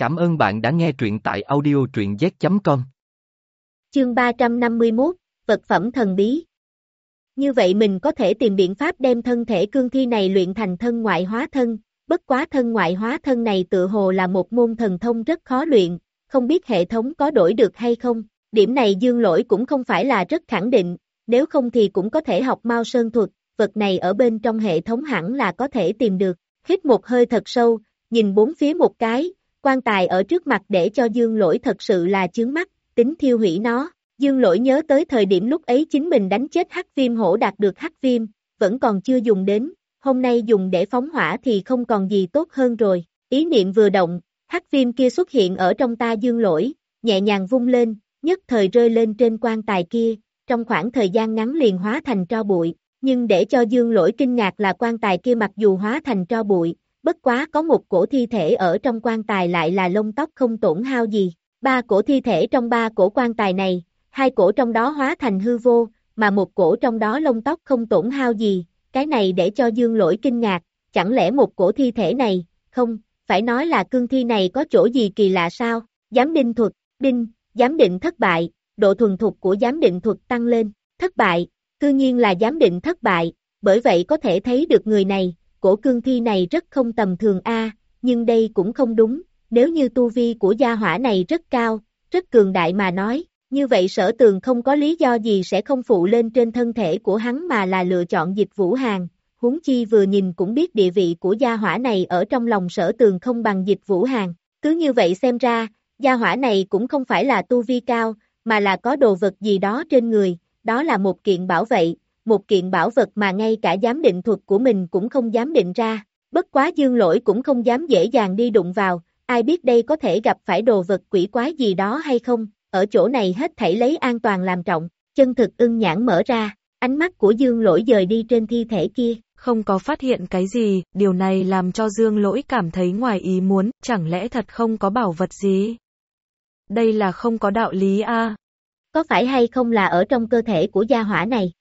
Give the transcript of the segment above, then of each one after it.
Cảm ơn bạn đã nghe truyện tại audio truyện z.com. Chương 351, Vật phẩm thần bí. Như vậy mình có thể tìm biện pháp đem thân thể cương thi này luyện thành thân ngoại hóa thân, bất quá thân ngoại hóa thân này tự hồ là một môn thần thông rất khó luyện, không biết hệ thống có đổi được hay không. Điểm này dương lỗi cũng không phải là rất khẳng định, nếu không thì cũng có thể học mau sơn thuật, vật này ở bên trong hệ thống hẳn là có thể tìm được. Hít một hơi thật sâu, nhìn bốn phía một cái, quan tài ở trước mặt để cho dương lỗi thật sự là chướng mắt, tính thiêu hủy nó. Dương lỗi nhớ tới thời điểm lúc ấy chính mình đánh chết hắc viêm hổ đạt được hắc viêm, vẫn còn chưa dùng đến, hôm nay dùng để phóng hỏa thì không còn gì tốt hơn rồi. Ý niệm vừa động, hắc viêm kia xuất hiện ở trong ta dương lỗi, nhẹ nhàng vung lên, nhất thời rơi lên trên quan tài kia, trong khoảng thời gian ngắn liền hóa thành tro bụi. Nhưng để cho dương lỗi kinh ngạc là quan tài kia mặc dù hóa thành tro bụi, bất quá có một cổ thi thể ở trong quan tài lại là lông tóc không tổn hao gì. Ba cổ thi thể trong ba cổ quan tài này, hai cổ trong đó hóa thành hư vô, mà một cổ trong đó lông tóc không tổn hao gì, cái này để cho dương lỗi kinh ngạc, chẳng lẽ một cổ thi thể này, không, phải nói là cương thi này có chỗ gì kỳ lạ sao, giám đinh thuật, đinh, giám định thất bại, độ thuần thục của giám định thuật tăng lên, thất bại, cư nhiên là giám định thất bại, bởi vậy có thể thấy được người này, cổ cương thi này rất không tầm thường a, nhưng đây cũng không đúng, nếu như tu vi của gia hỏa này rất cao, rất cường đại mà nói, như vậy sở tường không có lý do gì sẽ không phụ lên trên thân thể của hắn mà là lựa chọn dịch vũ hàng, huống chi vừa nhìn cũng biết địa vị của gia hỏa này ở trong lòng sở tường không bằng dịch vũ hàng, cứ như vậy xem ra, gia hỏa này cũng không phải là tu vi cao, mà là có đồ vật gì đó trên người, đó là một kiện bảo vệ, một kiện bảo vật mà ngay cả giám định thuật của mình cũng không dám định ra, bất quá dương lỗi cũng không dám dễ dàng đi đụng vào, ai biết đây có thể gặp phải đồ vật quỷ quái gì đó hay không, ở chỗ này hết thảy lấy an toàn làm trọng, chân thực ưng nhãn mở ra, ánh mắt của dương lỗi dời đi trên thi thể kia. Không có phát hiện cái gì, điều này làm cho dương lỗi cảm thấy ngoài ý muốn, chẳng lẽ thật không có bảo vật gì? Đây là không có đạo lý a Có phải hay không là ở trong cơ thể của gia hỏa này?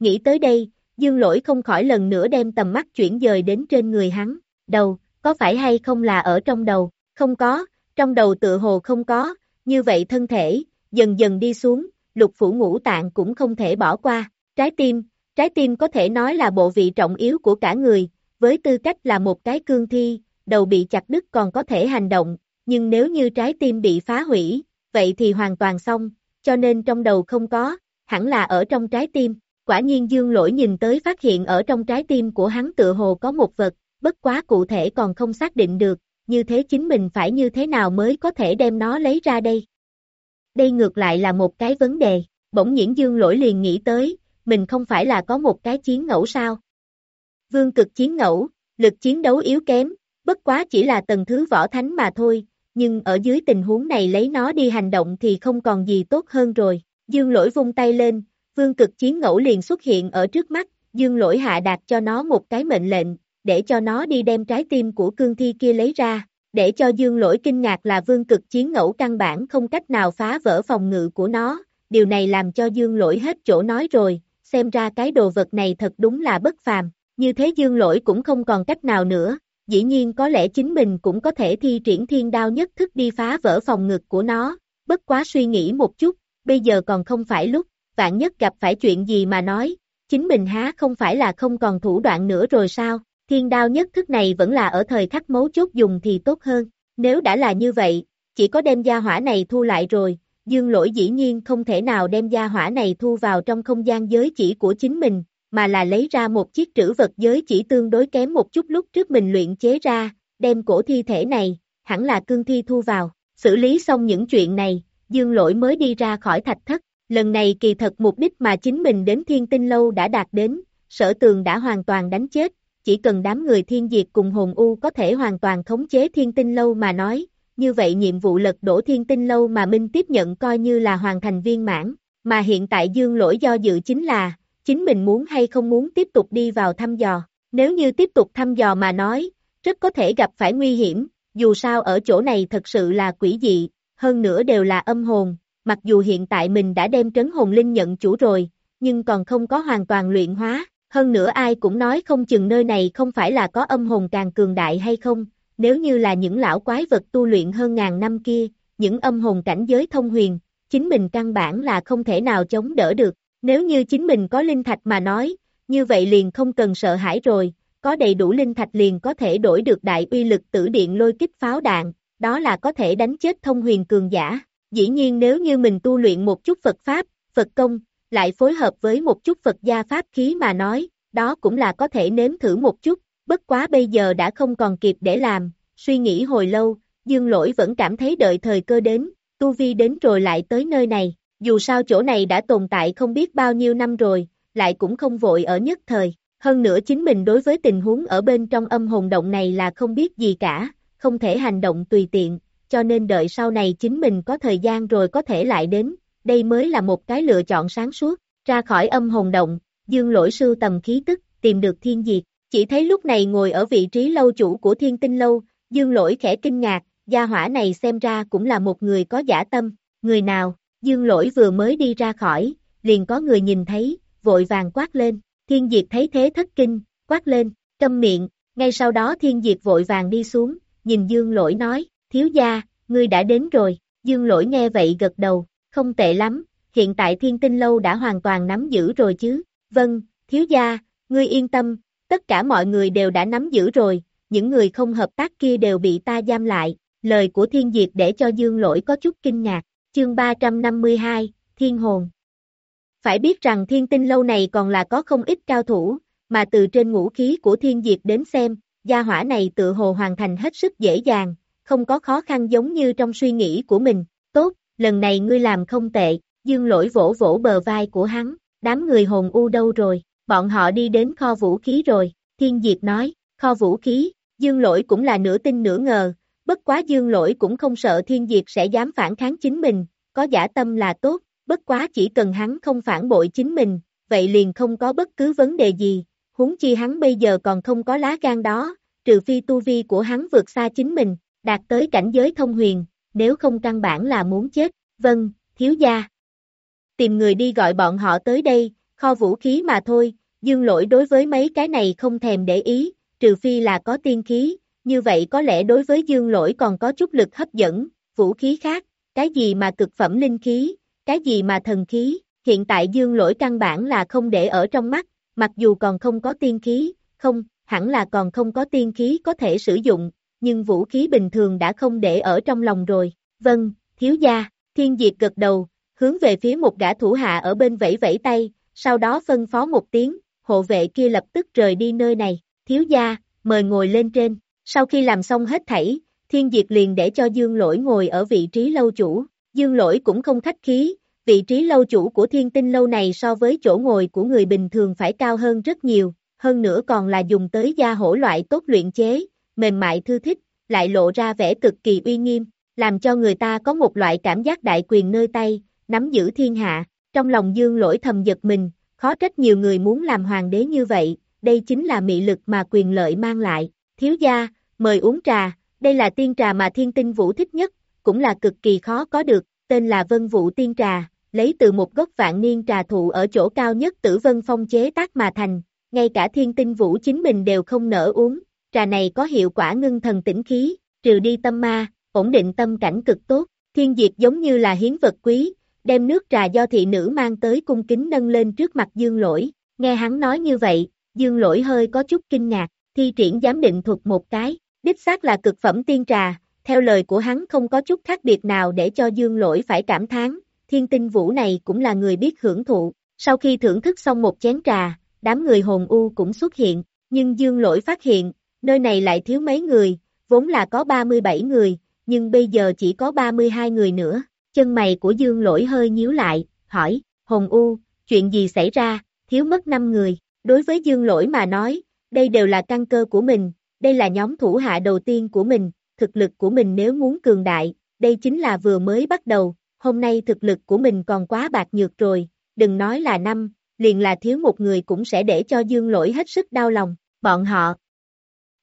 Nghĩ tới đây, dương lỗi không khỏi lần nữa đem tầm mắt chuyển dời đến trên người hắn, đầu, có phải hay không là ở trong đầu, không có, trong đầu tự hồ không có, như vậy thân thể, dần dần đi xuống, lục phủ ngũ tạng cũng không thể bỏ qua, trái tim, trái tim có thể nói là bộ vị trọng yếu của cả người, với tư cách là một cái cương thi, đầu bị chặt đứt còn có thể hành động, nhưng nếu như trái tim bị phá hủy, vậy thì hoàn toàn xong, cho nên trong đầu không có, hẳn là ở trong trái tim, quả nhiên dương lỗi nhìn tới phát hiện ở trong trái tim của hắn tựa hồ có một vật, bất quá cụ thể còn không xác định được, như thế chính mình phải như thế nào mới có thể đem nó lấy ra đây. Đây ngược lại là một cái vấn đề, bỗng nhiễn dương lỗi liền nghĩ tới, mình không phải là có một cái chiến ngẫu sao. Vương cực chiến ngẫu, lực chiến đấu yếu kém, bất quá chỉ là tầng thứ võ thánh mà thôi, nhưng ở dưới tình huống này lấy nó đi hành động thì không còn gì tốt hơn rồi. Dương lỗi vung tay lên, vương cực chiến ngẫu liền xuất hiện ở trước mắt, dương lỗi hạ đạt cho nó một cái mệnh lệnh, để cho nó đi đem trái tim của cương thi kia lấy ra, để cho dương lỗi kinh ngạc là vương cực chiến ngẫu căn bản không cách nào phá vỡ phòng ngự của nó, điều này làm cho dương lỗi hết chỗ nói rồi, xem ra cái đồ vật này thật đúng là bất phàm, như thế dương lỗi cũng không còn cách nào nữa, dĩ nhiên có lẽ chính mình cũng có thể thi triển thiên đao nhất thức đi phá vỡ phòng ngực của nó, bất quá suy nghĩ một chút, bây giờ còn không phải lúc, vạn nhất gặp phải chuyện gì mà nói, chính mình há không phải là không còn thủ đoạn nữa rồi sao, thiên đao nhất thức này vẫn là ở thời khắc mấu chốt dùng thì tốt hơn, nếu đã là như vậy, chỉ có đem gia hỏa này thu lại rồi, dương lỗi dĩ nhiên không thể nào đem gia hỏa này thu vào trong không gian giới chỉ của chính mình, mà là lấy ra một chiếc trữ vật giới chỉ tương đối kém một chút lúc trước mình luyện chế ra, đem cổ thi thể này, hẳn là cương thi thu vào, xử lý xong những chuyện này, dương lỗi mới đi ra khỏi thạch thất, lần này kỳ thật mục đích mà chính mình đến thiên tinh lâu đã đạt đến, sở tường đã hoàn toàn đánh chết, chỉ cần đám người thiên diệt cùng hồn u có thể hoàn toàn khống chế thiên tinh lâu mà nói, như vậy nhiệm vụ lật đổ thiên tinh lâu mà Minh tiếp nhận coi như là hoàn thành viên mãn, mà hiện tại dương lỗi do dự chính là, chính mình muốn hay không muốn tiếp tục đi vào thăm dò, nếu như tiếp tục thăm dò mà nói, rất có thể gặp phải nguy hiểm, dù sao ở chỗ này thật sự là quỷ dị, hơn nữa đều là âm hồn, mặc dù hiện tại mình đã đem trấn hồn linh nhận chủ rồi, nhưng còn không có hoàn toàn luyện hóa, hơn nữa ai cũng nói không chừng nơi này không phải là có âm hồn càng cường đại hay không, nếu như là những lão quái vật tu luyện hơn ngàn năm kia, những âm hồn cảnh giới thông huyền, chính mình căn bản là không thể nào chống đỡ được, nếu như chính mình có linh thạch mà nói, như vậy liền không cần sợ hãi rồi, có đầy đủ linh thạch liền có thể đổi được đại uy lực tử điện lôi kích pháo đạn, đó là có thể đánh chết thông huyền cường giả. Dĩ nhiên nếu như mình tu luyện một chút Phật Pháp, Phật Công, lại phối hợp với một chút Phật gia Pháp khí mà nói, đó cũng là có thể nếm thử một chút, bất quá bây giờ đã không còn kịp để làm, suy nghĩ hồi lâu, Dương Lỗi vẫn cảm thấy đợi thời cơ đến, Tu Vi đến rồi lại tới nơi này, dù sao chỗ này đã tồn tại không biết bao nhiêu năm rồi, lại cũng không vội ở nhất thời, hơn nữa chính mình đối với tình huống ở bên trong âm hồn động này là không biết gì cả, không thể hành động tùy tiện, cho nên đợi sau này chính mình có thời gian rồi có thể lại đến, đây mới là một cái lựa chọn sáng suốt, ra khỏi âm hồn động, dương lỗi sưu tầm khí tức, tìm được thiên diệt, chỉ thấy lúc này ngồi ở vị trí lâu chủ của thiên tinh lâu, dương lỗi khẽ kinh ngạc, gia hỏa này xem ra cũng là một người có giả tâm, người nào, dương lỗi vừa mới đi ra khỏi, liền có người nhìn thấy, vội vàng quát lên, thiên diệt thấy thế thất kinh, quát lên, câm miệng, ngay sau đó thiên diệt vội vàng đi xuống, nhìn dương lỗi nói, thiếu gia, ngươi đã đến rồi, dương lỗi nghe vậy gật đầu, không tệ lắm, hiện tại thiên tinh lâu đã hoàn toàn nắm giữ rồi chứ, vâng, thiếu gia, ngươi yên tâm, tất cả mọi người đều đã nắm giữ rồi, những người không hợp tác kia đều bị ta giam lại, lời của thiên diệt để cho dương lỗi có chút kinh ngạc, chương 352, thiên hồn. Phải biết rằng thiên tinh lâu này còn là có không ít cao thủ, mà từ trên ngũ khí của thiên diệt đến xem, gia hỏa này tự hồ hoàn thành hết sức dễ dàng, không có khó khăn giống như trong suy nghĩ của mình, tốt, lần này ngươi làm không tệ, dương lỗi vỗ vỗ bờ vai của hắn, đám người hồn u đâu rồi, bọn họ đi đến kho vũ khí rồi, thiên diệt nói, kho vũ khí, dương lỗi cũng là nửa tin nửa ngờ, bất quá dương lỗi cũng không sợ thiên diệt sẽ dám phản kháng chính mình, có giả tâm là tốt, bất quá chỉ cần hắn không phản bội chính mình, vậy liền không có bất cứ vấn đề gì, huống chi hắn bây giờ còn không có lá gan đó, trừ phi tu vi của hắn vượt xa chính mình, đạt tới cảnh giới thông huyền, nếu không căn bản là muốn chết, vâng, thiếu gia. Tìm người đi gọi bọn họ tới đây, kho vũ khí mà thôi, dương lỗi đối với mấy cái này không thèm để ý, trừ phi là có tiên khí, như vậy có lẽ đối với dương lỗi còn có chút lực hấp dẫn, vũ khí khác, cái gì mà cực phẩm linh khí, cái gì mà thần khí, hiện tại dương lỗi căn bản là không để ở trong mắt, mặc dù còn không có tiên khí, không, hẳn là còn không có tiên khí có thể sử dụng, nhưng vũ khí bình thường đã không để ở trong lòng rồi. Vâng, thiếu gia, thiên diệt gật đầu, hướng về phía một gã thủ hạ ở bên vẫy vẫy tay, sau đó phân phó một tiếng, hộ vệ kia lập tức rời đi nơi này, thiếu gia, mời ngồi lên trên, sau khi làm xong hết thảy, thiên diệt liền để cho dương lỗi ngồi ở vị trí lâu chủ, dương lỗi cũng không khách khí, vị trí lâu chủ của thiên tinh lâu này so với chỗ ngồi của người bình thường phải cao hơn rất nhiều, hơn nữa còn là dùng tới gia hổ loại tốt luyện chế, mềm mại thư thích, lại lộ ra vẻ cực kỳ uy nghiêm, làm cho người ta có một loại cảm giác đại quyền nơi tay, nắm giữ thiên hạ, trong lòng dương lỗi thầm giật mình, khó trách nhiều người muốn làm hoàng đế như vậy, đây chính là mị lực mà quyền lợi mang lại, thiếu gia, mời uống trà, đây là tiên trà mà thiên tinh vũ thích nhất, cũng là cực kỳ khó có được, tên là vân vũ tiên trà, lấy từ một gốc vạn niên trà thụ ở chỗ cao nhất tử vân phong chế tác mà thành, ngay cả thiên tinh vũ chính mình đều không nỡ uống, trà này có hiệu quả ngưng thần tĩnh khí, trừ đi tâm ma, ổn định tâm cảnh cực tốt, thiên diệt giống như là hiến vật quý, đem nước trà do thị nữ mang tới cung kính nâng lên trước mặt dương lỗi, nghe hắn nói như vậy, dương lỗi hơi có chút kinh ngạc, thi triển giám định thuật một cái, đích xác là cực phẩm tiên trà, theo lời của hắn không có chút khác biệt nào để cho dương lỗi phải cảm thán, thiên tinh vũ này cũng là người biết hưởng thụ, sau khi thưởng thức xong một chén trà, đám người hồn u cũng xuất hiện, nhưng dương lỗi phát hiện, nơi này lại thiếu mấy người, vốn là có 37 người, nhưng bây giờ chỉ có 32 người nữa, chân mày của dương lỗi hơi nhíu lại, hỏi, Hồng u, chuyện gì xảy ra, thiếu mất 5 người, đối với dương lỗi mà nói, đây đều là căn cơ của mình, đây là nhóm thủ hạ đầu tiên của mình, thực lực của mình nếu muốn cường đại, đây chính là vừa mới bắt đầu, hôm nay thực lực của mình còn quá bạc nhược rồi, đừng nói là năm, liền là thiếu một người cũng sẽ để cho dương lỗi hết sức đau lòng, bọn họ,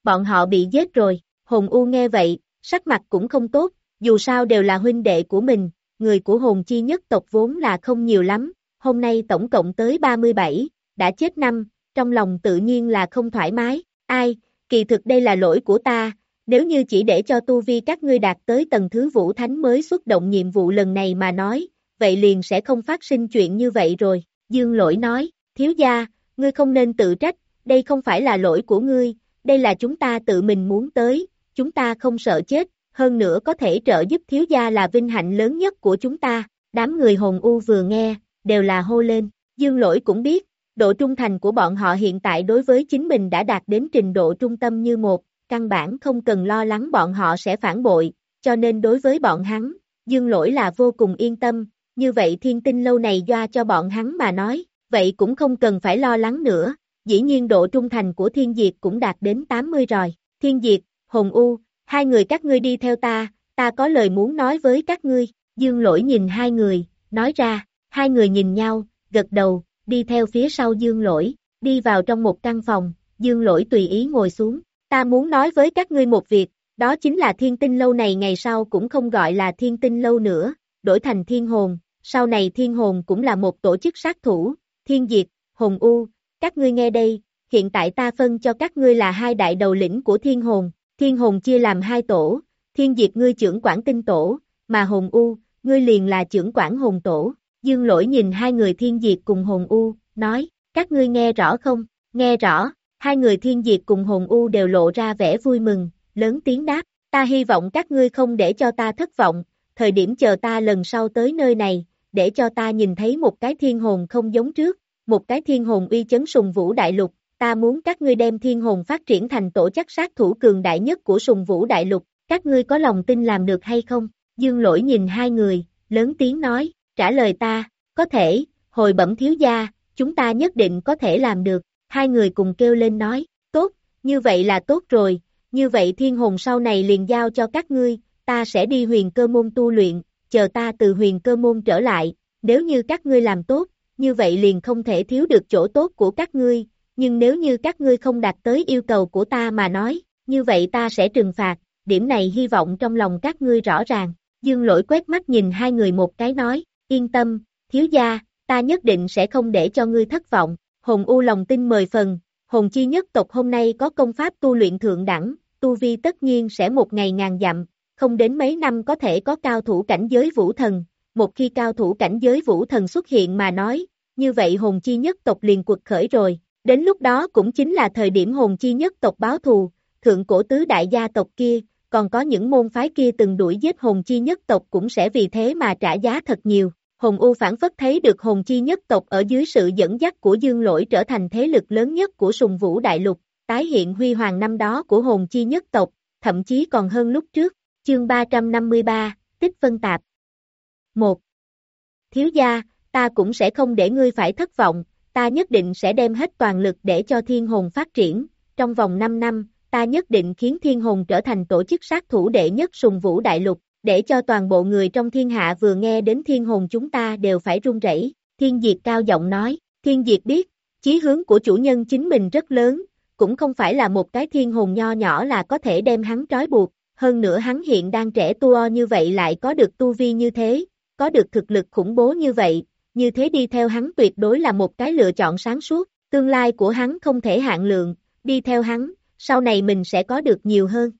bọn họ bị giết rồi, hồn u nghe vậy, sắc mặt cũng không tốt, dù sao đều là huynh đệ của mình, người của hồn chi nhất tộc vốn là không nhiều lắm, hôm nay tổng cộng tới 37, đã chết năm, trong lòng tự nhiên là không thoải mái, ai, kỳ thực đây là lỗi của ta, nếu như chỉ để cho tu vi các ngươi đạt tới tầng thứ vũ thánh mới xuất động nhiệm vụ lần này mà nói, vậy liền sẽ không phát sinh chuyện như vậy rồi, dương lỗi nói, thiếu gia, ngươi không nên tự trách, đây không phải là lỗi của ngươi, đây là chúng ta tự mình muốn tới, chúng ta không sợ chết, hơn nữa có thể trợ giúp thiếu gia là vinh hạnh lớn nhất của chúng ta, đám người hồn u vừa nghe, đều là hô lên, dương lỗi cũng biết, độ trung thành của bọn họ hiện tại đối với chính mình đã đạt đến trình độ trung tâm như một, căn bản không cần lo lắng bọn họ sẽ phản bội, cho nên đối với bọn hắn, dương lỗi là vô cùng yên tâm, như vậy thiên tinh lâu này doa cho bọn hắn mà nói, vậy cũng không cần phải lo lắng nữa, dĩ nhiên độ trung thành của thiên diệt cũng đạt đến 80 rồi, thiên diệt, hồn u, hai người các ngươi đi theo ta, ta có lời muốn nói với các ngươi, dương lỗi nhìn hai người, nói ra, hai người nhìn nhau, gật đầu, đi theo phía sau dương lỗi, đi vào trong một căn phòng, dương lỗi tùy ý ngồi xuống, ta muốn nói với các ngươi một việc, đó chính là thiên tinh lâu này ngày sau cũng không gọi là thiên tinh lâu nữa, đổi thành thiên hồn, sau này thiên hồn cũng là một tổ chức sát thủ, thiên diệt, hồn u, các ngươi nghe đây, hiện tại ta phân cho các ngươi là hai đại đầu lĩnh của thiên hồn, thiên hồn chia làm hai tổ, thiên diệt ngươi trưởng quản tinh tổ, mà hồn u, ngươi liền là trưởng quản hồn tổ, dương lỗi nhìn hai người thiên diệt cùng hồn u, nói, các ngươi nghe rõ không, nghe rõ, hai người thiên diệt cùng hồn u đều lộ ra vẻ vui mừng, lớn tiếng đáp, ta hy vọng các ngươi không để cho ta thất vọng, thời điểm chờ ta lần sau tới nơi này, để cho ta nhìn thấy một cái thiên hồn không giống trước, một cái thiên hồn uy chấn sùng vũ đại lục, ta muốn các ngươi đem thiên hồn phát triển thành tổ chắc sát thủ cường đại nhất của sùng vũ đại lục, các ngươi có lòng tin làm được hay không? Dương lỗi nhìn hai người, lớn tiếng nói, trả lời ta, có thể, hồi bẩm thiếu gia, chúng ta nhất định có thể làm được, hai người cùng kêu lên nói, tốt, như vậy là tốt rồi, như vậy thiên hồn sau này liền giao cho các ngươi, ta sẽ đi huyền cơ môn tu luyện, chờ ta từ huyền cơ môn trở lại, nếu như các ngươi làm tốt, như vậy liền không thể thiếu được chỗ tốt của các ngươi, nhưng nếu như các ngươi không đạt tới yêu cầu của ta mà nói, như vậy ta sẽ trừng phạt, điểm này hy vọng trong lòng các ngươi rõ ràng. Dương lỗi quét mắt nhìn hai người một cái nói, yên tâm, thiếu gia, ta nhất định sẽ không để cho ngươi thất vọng, hồn u lòng tin mời phần, hồn chi nhất tộc hôm nay có công pháp tu luyện thượng đẳng, tu vi tất nhiên sẽ một ngày ngàn dặm, không đến mấy năm có thể có cao thủ cảnh giới vũ thần, một khi cao thủ cảnh giới vũ thần xuất hiện mà nói, như vậy hồn chi nhất tộc liền quật khởi rồi, đến lúc đó cũng chính là thời điểm hồn chi nhất tộc báo thù, thượng cổ tứ đại gia tộc kia, còn có những môn phái kia từng đuổi giết hồn chi nhất tộc cũng sẽ vì thế mà trả giá thật nhiều. Hồng U phản phất thấy được hồn chi nhất tộc ở dưới sự dẫn dắt của dương lỗi trở thành thế lực lớn nhất của sùng vũ đại lục, tái hiện huy hoàng năm đó của hồn chi nhất tộc, thậm chí còn hơn lúc trước, chương 353, tích phân tạp. 1. Thiếu gia, ta cũng sẽ không để ngươi phải thất vọng, ta nhất định sẽ đem hết toàn lực để cho thiên hồn phát triển, trong vòng 5 năm, ta nhất định khiến thiên hồn trở thành tổ chức sát thủ đệ nhất sùng vũ đại lục, để cho toàn bộ người trong thiên hạ vừa nghe đến thiên hồn chúng ta đều phải run rẩy. Thiên Diệt cao giọng nói, Thiên Diệt biết, chí hướng của chủ nhân chính mình rất lớn, cũng không phải là một cái thiên hồn nho nhỏ là có thể đem hắn trói buộc, hơn nữa hắn hiện đang trẻ tua như vậy lại có được tu vi như thế, có được thực lực khủng bố như vậy, như thế đi theo hắn tuyệt đối là một cái lựa chọn sáng suốt, tương lai của hắn không thể hạn lượng, đi theo hắn, sau này mình sẽ có được nhiều hơn.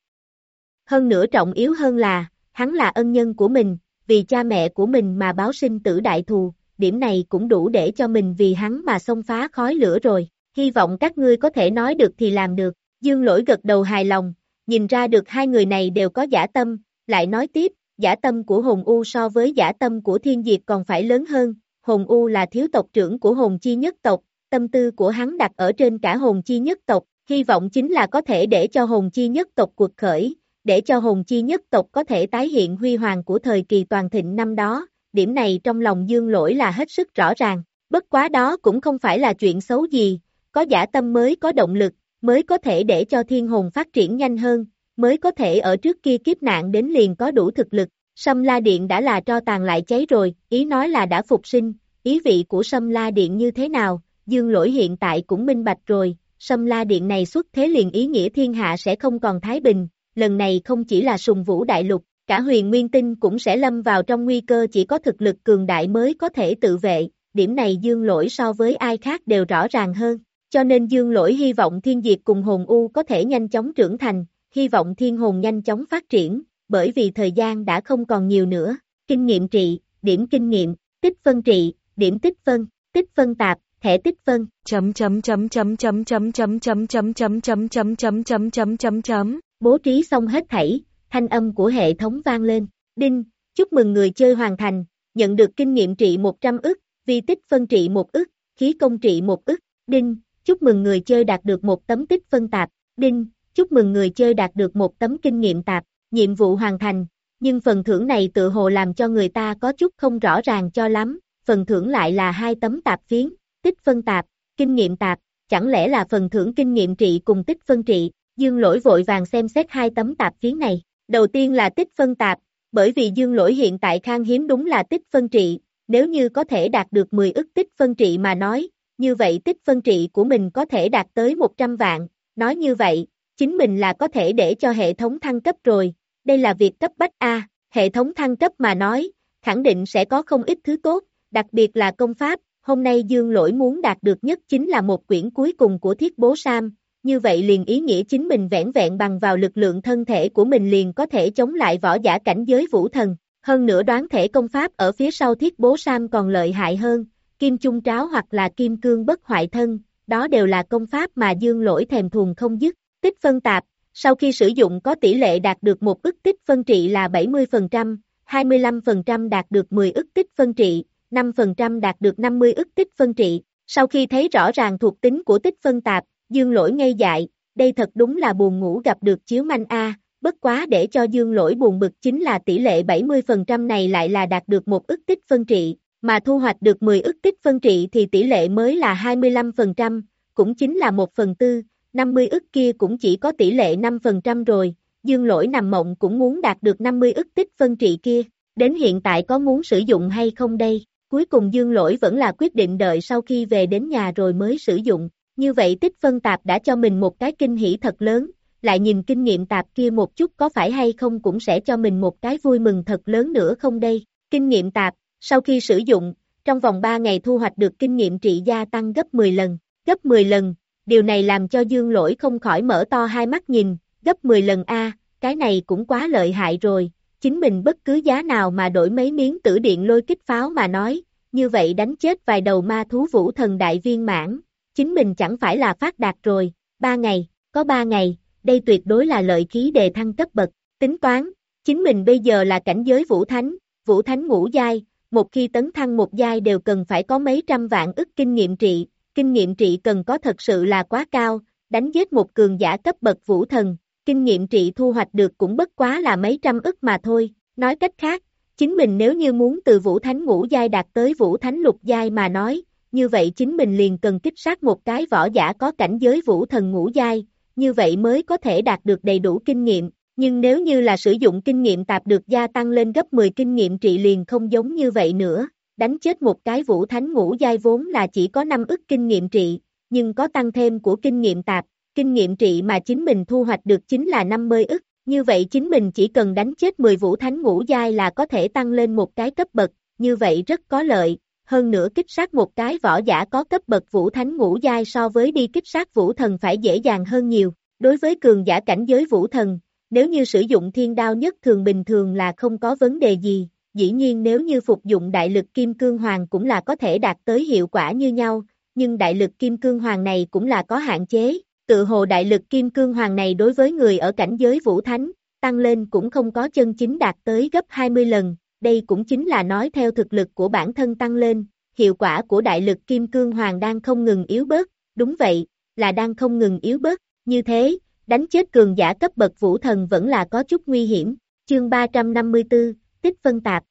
Hơn nữa trọng yếu hơn là, hắn là ân nhân của mình, vì cha mẹ của mình mà báo sinh tử đại thù, điểm này cũng đủ để cho mình vì hắn mà xông phá khói lửa rồi, hy vọng các ngươi có thể nói được thì làm được, dương lỗi gật đầu hài lòng, nhìn ra được hai người này đều có giả tâm, lại nói tiếp, giả tâm của hồn U so với giả tâm của thiên diệt còn phải lớn hơn, hồn U là thiếu tộc trưởng của hồn chi nhất tộc, tâm tư của hắn đặt ở trên cả hồn chi nhất tộc, hy vọng chính là có thể để cho hồn chi nhất tộc cuộc khởi, để cho hồn chi nhất tộc có thể tái hiện huy hoàng của thời kỳ toàn thịnh năm đó, điểm này trong lòng dương lỗi là hết sức rõ ràng, bất quá đó cũng không phải là chuyện xấu gì, có giả tâm mới có động lực, mới có thể để cho thiên hồn phát triển nhanh hơn, mới có thể ở trước kia kiếp nạn đến liền có đủ thực lực, Sâm La Điện đã là cho tàn lại cháy rồi, ý nói là đã phục sinh, ý vị của Sâm La Điện như thế nào, dương lỗi hiện tại cũng minh bạch rồi, Sâm La Điện này xuất thế liền ý nghĩa thiên hạ sẽ không còn thái bình, lần này không chỉ là sùng vũ đại lục, cả huyền nguyên tinh cũng sẽ lâm vào trong nguy cơ chỉ có thực lực cường đại mới có thể tự vệ, điểm này dương lỗi so với ai khác đều rõ ràng hơn, cho nên dương lỗi hy vọng thiên diệt cùng hồn u có thể nhanh chóng trưởng thành, hy vọng thiên hồn nhanh chóng phát triển, bởi vì thời gian đã không còn nhiều nữa. Kinh nghiệm trị, điểm kinh nghiệm, tích phân trị, điểm tích phân, tích phân tạp, thẻ tích phân. Chấm chấm chấm chấm chấm chấm chấm chấm chấm chấm chấm chấm chấm chấm chấm chấm chấm. Bố trí xong hết thảy, thanh âm của hệ thống vang lên. Đinh, chúc mừng người chơi hoàn thành, nhận được kinh nghiệm trị 100 ức, vi tích phân trị 1 ức, khí công trị 1 ức. Đinh, chúc mừng người chơi đạt được một tấm tích phân tạp. Đinh, chúc mừng người chơi đạt được một tấm kinh nghiệm tạp. Nhiệm vụ hoàn thành, nhưng phần thưởng này tự hồ làm cho người ta có chút không rõ ràng cho lắm. Phần thưởng lại là hai tấm tạp phiến, tích phân tạp, kinh nghiệm tạp, chẳng lẽ là phần thưởng kinh nghiệm trị cùng tích phân trị, dương lỗi vội vàng xem xét hai tấm tạp phiến này. Đầu tiên là tích phân tạp, bởi vì dương lỗi hiện tại khang hiếm đúng là tích phân trị, nếu như có thể đạt được 10 ức tích phân trị mà nói, như vậy tích phân trị của mình có thể đạt tới 100 vạn, nói như vậy, chính mình là có thể để cho hệ thống thăng cấp rồi, đây là việc cấp bách A, hệ thống thăng cấp mà nói, khẳng định sẽ có không ít thứ tốt, đặc biệt là công pháp, hôm nay Dương Lỗi muốn đạt được nhất chính là một quyển cuối cùng của thiết bố Sam, như vậy liền ý nghĩa chính mình vẹn vẹn bằng vào lực lượng thân thể của mình liền có thể chống lại võ giả cảnh giới vũ thần, hơn nữa đoán thể công pháp ở phía sau thiết bố Sam còn lợi hại hơn, kim trung tráo hoặc là kim cương bất hoại thân, đó đều là công pháp mà Dương Lỗi thèm thuồng không dứt, tích phân tạp, sau khi sử dụng có tỷ lệ đạt được một ức tích phân trị là 70%, 25% đạt được 10 ức tích phân trị, 5% đạt được 50 ức tích phân trị. Sau khi thấy rõ ràng thuộc tính của tích phân tạp, Dương Lỗi ngây dại, đây thật đúng là buồn ngủ gặp được chiếu manh A, bất quá để cho Dương Lỗi buồn bực chính là tỷ lệ 70% này lại là đạt được một ức tích phân trị, mà thu hoạch được 10 ức tích phân trị thì tỷ lệ mới là 25%, cũng chính là 1 phần tư, 50 ức kia cũng chỉ có tỷ lệ 5% rồi, Dương Lỗi nằm mộng cũng muốn đạt được 50 ức tích phân trị kia, đến hiện tại có muốn sử dụng hay không đây? Cuối cùng dương lỗi vẫn là quyết định đợi sau khi về đến nhà rồi mới sử dụng, như vậy tích phân tạp đã cho mình một cái kinh hỉ thật lớn, lại nhìn kinh nghiệm tạp kia một chút có phải hay không cũng sẽ cho mình một cái vui mừng thật lớn nữa không đây, kinh nghiệm tạp, sau khi sử dụng, trong vòng 3 ngày thu hoạch được kinh nghiệm trị gia tăng gấp 10 lần, gấp 10 lần, điều này làm cho dương lỗi không khỏi mở to hai mắt nhìn, gấp 10 lần A, cái này cũng quá lợi hại rồi, chính mình bất cứ giá nào mà đổi mấy miếng tử điện lôi kích pháo mà nói, như vậy đánh chết vài đầu ma thú vũ thần đại viên mãn, chính mình chẳng phải là phát đạt rồi, ba ngày, có ba ngày, đây tuyệt đối là lợi khí đề thăng cấp bậc, tính toán, chính mình bây giờ là cảnh giới vũ thánh, vũ thánh ngũ giai, một khi tấn thăng một giai đều cần phải có mấy trăm vạn ức kinh nghiệm trị, kinh nghiệm trị cần có thật sự là quá cao, đánh giết một cường giả cấp bậc vũ thần, kinh nghiệm trị thu hoạch được cũng bất quá là mấy trăm ức mà thôi, nói cách khác, chính mình nếu như muốn từ vũ thánh ngũ giai đạt tới vũ thánh lục giai mà nói, như vậy chính mình liền cần kích sát một cái võ giả có cảnh giới vũ thần ngũ giai, như vậy mới có thể đạt được đầy đủ kinh nghiệm, nhưng nếu như là sử dụng kinh nghiệm tạp được gia tăng lên gấp 10 kinh nghiệm trị liền không giống như vậy nữa, đánh chết một cái vũ thánh ngũ giai vốn là chỉ có 5 ức kinh nghiệm trị, nhưng có tăng thêm của kinh nghiệm tạp, kinh nghiệm trị mà chính mình thu hoạch được chính là 50 ức, như vậy chính mình chỉ cần đánh chết 10 vũ thánh ngũ giai là có thể tăng lên một cái cấp bậc, như vậy rất có lợi, hơn nữa kích sát một cái võ giả có cấp bậc vũ thánh ngũ giai so với đi kích sát vũ thần phải dễ dàng hơn nhiều, đối với cường giả cảnh giới vũ thần, nếu như sử dụng thiên đao nhất thường bình thường là không có vấn đề gì, dĩ nhiên nếu như phục dụng đại lực kim cương hoàng cũng là có thể đạt tới hiệu quả như nhau, nhưng đại lực kim cương hoàng này cũng là có hạn chế, Tự hồ đại lực kim cương hoàng này đối với người ở cảnh giới vũ thánh, tăng lên cũng không có chân chính đạt tới gấp 20 lần, đây cũng chính là nói theo thực lực của bản thân tăng lên, hiệu quả của đại lực kim cương hoàng đang không ngừng yếu bớt, đúng vậy, là đang không ngừng yếu bớt, như thế, đánh chết cường giả cấp bậc vũ thần vẫn là có chút nguy hiểm, chương 354, tích phân tạp.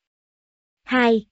2.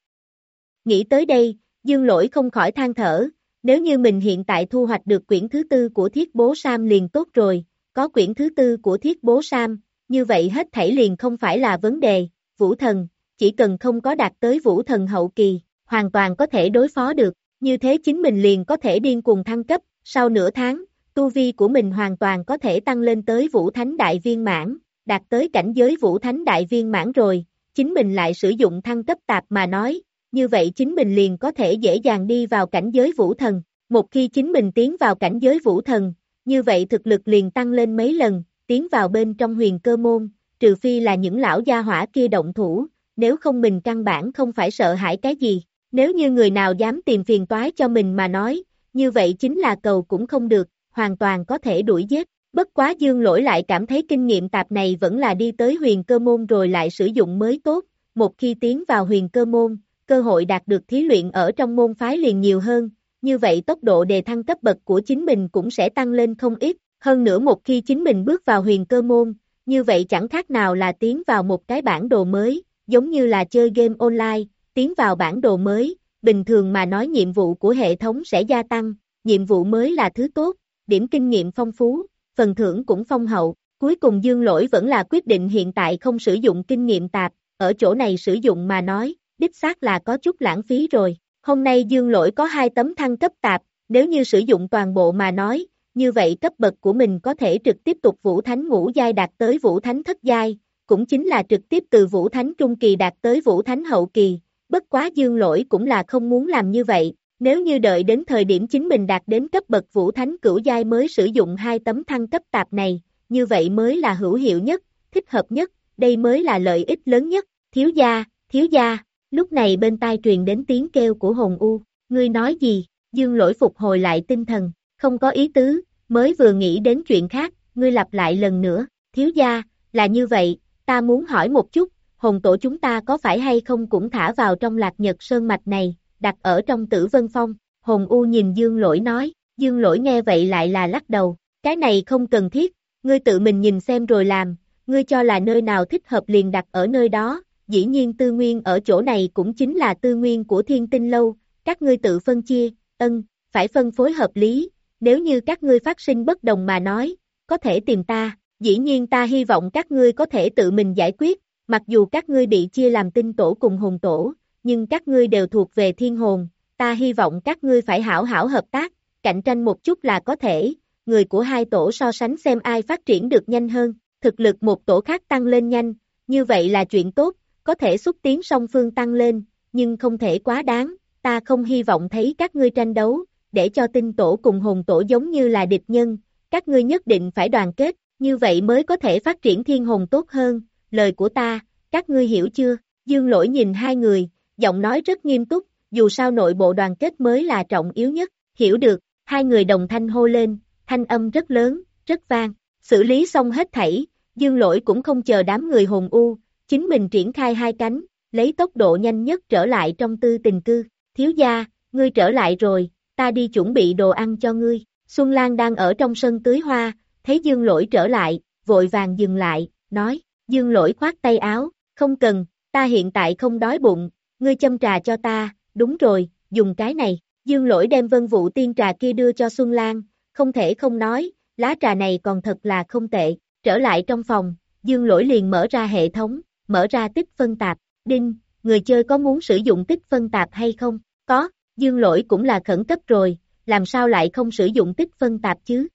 Nghĩ tới đây, dương lỗi không khỏi than thở, nếu như mình hiện tại thu hoạch được quyển thứ tư của thiết bố Sam liền tốt rồi, có quyển thứ tư của thiết bố Sam, như vậy hết thảy liền không phải là vấn đề, vũ thần, chỉ cần không có đạt tới vũ thần hậu kỳ, hoàn toàn có thể đối phó được, như thế chính mình liền có thể điên cuồng thăng cấp, sau nửa tháng, tu vi của mình hoàn toàn có thể tăng lên tới vũ thánh đại viên mãn, đạt tới cảnh giới vũ thánh đại viên mãn rồi, chính mình lại sử dụng thăng cấp tạp mà nói, như vậy chính mình liền có thể dễ dàng đi vào cảnh giới vũ thần. Một khi chính mình tiến vào cảnh giới vũ thần, như vậy thực lực liền tăng lên mấy lần, tiến vào bên trong huyền cơ môn, trừ phi là những lão gia hỏa kia động thủ, nếu không mình căn bản không phải sợ hãi cái gì. Nếu như người nào dám tìm phiền toái cho mình mà nói, như vậy chính là cầu cũng không được, hoàn toàn có thể đuổi giết. Bất quá dương lỗi lại cảm thấy kinh nghiệm tạp này vẫn là đi tới huyền cơ môn rồi lại sử dụng mới tốt, một khi tiến vào huyền cơ môn, cơ hội đạt được thí luyện ở trong môn phái liền nhiều hơn, như vậy tốc độ đề thăng cấp bậc của chính mình cũng sẽ tăng lên không ít, hơn nữa một khi chính mình bước vào huyền cơ môn, như vậy chẳng khác nào là tiến vào một cái bản đồ mới, giống như là chơi game online, tiến vào bản đồ mới, bình thường mà nói nhiệm vụ của hệ thống sẽ gia tăng, nhiệm vụ mới là thứ tốt, điểm kinh nghiệm phong phú, phần thưởng cũng phong hậu, cuối cùng dương lỗi vẫn là quyết định hiện tại không sử dụng kinh nghiệm tạp, ở chỗ này sử dụng mà nói, đích xác là có chút lãng phí rồi. Hôm nay dương lỗi có hai tấm thăng cấp tạp, nếu như sử dụng toàn bộ mà nói, như vậy cấp bậc của mình có thể trực tiếp tục vũ thánh ngũ giai đạt tới vũ thánh thất giai, cũng chính là trực tiếp từ vũ thánh trung kỳ đạt tới vũ thánh hậu kỳ, bất quá dương lỗi cũng là không muốn làm như vậy, nếu như đợi đến thời điểm chính mình đạt đến cấp bậc vũ thánh cửu giai mới sử dụng hai tấm thăng cấp tạp này, như vậy mới là hữu hiệu nhất, thích hợp nhất, đây mới là lợi ích lớn nhất, thiếu gia, thiếu gia, lúc này bên tai truyền đến tiếng kêu của hồn u, ngươi nói gì, dương lỗi phục hồi lại tinh thần, không có ý tứ, mới vừa nghĩ đến chuyện khác, ngươi lặp lại lần nữa, thiếu gia, là như vậy, ta muốn hỏi một chút, hồn tổ chúng ta có phải hay không cũng thả vào trong lạc nhật sơn mạch này, đặt ở trong tử vân phong, hồn u nhìn dương lỗi nói, dương lỗi nghe vậy lại là lắc đầu, cái này không cần thiết, ngươi tự mình nhìn xem rồi làm, ngươi cho là nơi nào thích hợp liền đặt ở nơi đó, dĩ nhiên tư nguyên ở chỗ này cũng chính là tư nguyên của thiên tinh lâu, các ngươi tự phân chia, ân, phải phân phối hợp lý, nếu như các ngươi phát sinh bất đồng mà nói, có thể tìm ta, dĩ nhiên ta hy vọng các ngươi có thể tự mình giải quyết, mặc dù các ngươi bị chia làm tinh tổ cùng hồn tổ, nhưng các ngươi đều thuộc về thiên hồn, ta hy vọng các ngươi phải hảo hảo hợp tác, cạnh tranh một chút là có thể, người của hai tổ so sánh xem ai phát triển được nhanh hơn, thực lực một tổ khác tăng lên nhanh, như vậy là chuyện tốt, có thể xúc tiến song phương tăng lên, nhưng không thể quá đáng, ta không hy vọng thấy các ngươi tranh đấu, để cho tinh tổ cùng hồn tổ giống như là địch nhân, các ngươi nhất định phải đoàn kết, như vậy mới có thể phát triển thiên hồn tốt hơn, lời của ta, các ngươi hiểu chưa? Dương lỗi nhìn hai người, giọng nói rất nghiêm túc, dù sao nội bộ đoàn kết mới là trọng yếu nhất, hiểu được, hai người đồng thanh hô lên, thanh âm rất lớn, rất vang, xử lý xong hết thảy, dương lỗi cũng không chờ đám người hồn u, chính mình triển khai hai cánh, lấy tốc độ nhanh nhất trở lại trong tư tình cư, thiếu gia, ngươi trở lại rồi, ta đi chuẩn bị đồ ăn cho ngươi, Xuân Lan đang ở trong sân tưới hoa, thấy dương lỗi trở lại, vội vàng dừng lại, nói, dương lỗi khoát tay áo, không cần, ta hiện tại không đói bụng, ngươi châm trà cho ta, đúng rồi, dùng cái này, dương lỗi đem vân vụ tiên trà kia đưa cho Xuân Lan, không thể không nói, lá trà này còn thật là không tệ, trở lại trong phòng, dương lỗi liền mở ra hệ thống, mở ra tích phân tạp, đinh, người chơi có muốn sử dụng tích phân tạp hay không, có, dương lỗi cũng là khẩn cấp rồi, làm sao lại không sử dụng tích phân tạp chứ,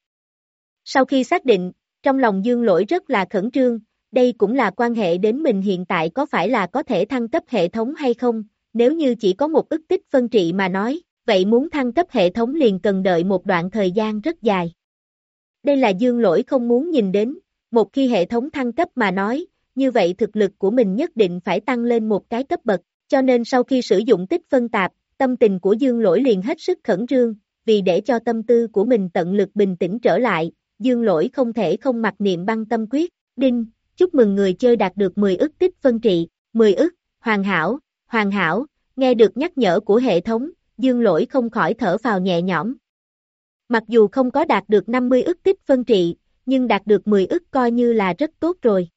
sau khi xác định, trong lòng dương lỗi rất là khẩn trương, đây cũng là quan hệ đến mình hiện tại có phải là có thể thăng cấp hệ thống hay không, nếu như chỉ có một ức tích phân trị mà nói, vậy muốn thăng cấp hệ thống liền cần đợi một đoạn thời gian rất dài. Đây là dương lỗi không muốn nhìn đến, một khi hệ thống thăng cấp mà nói, như vậy thực lực của mình nhất định phải tăng lên một cái cấp bậc, cho nên sau khi sử dụng tích phân tạp, tâm tình của dương lỗi liền hết sức khẩn trương, vì để cho tâm tư của mình tận lực bình tĩnh trở lại, dương lỗi không thể không mặc niệm băng tâm quyết, đinh, chúc mừng người chơi đạt được 10 ức tích phân trị, 10 ức, hoàn hảo, hoàn hảo, nghe được nhắc nhở của hệ thống, dương lỗi không khỏi thở vào nhẹ nhõm. Mặc dù không có đạt được 50 ức tích phân trị, nhưng đạt được 10 ức coi như là rất tốt rồi.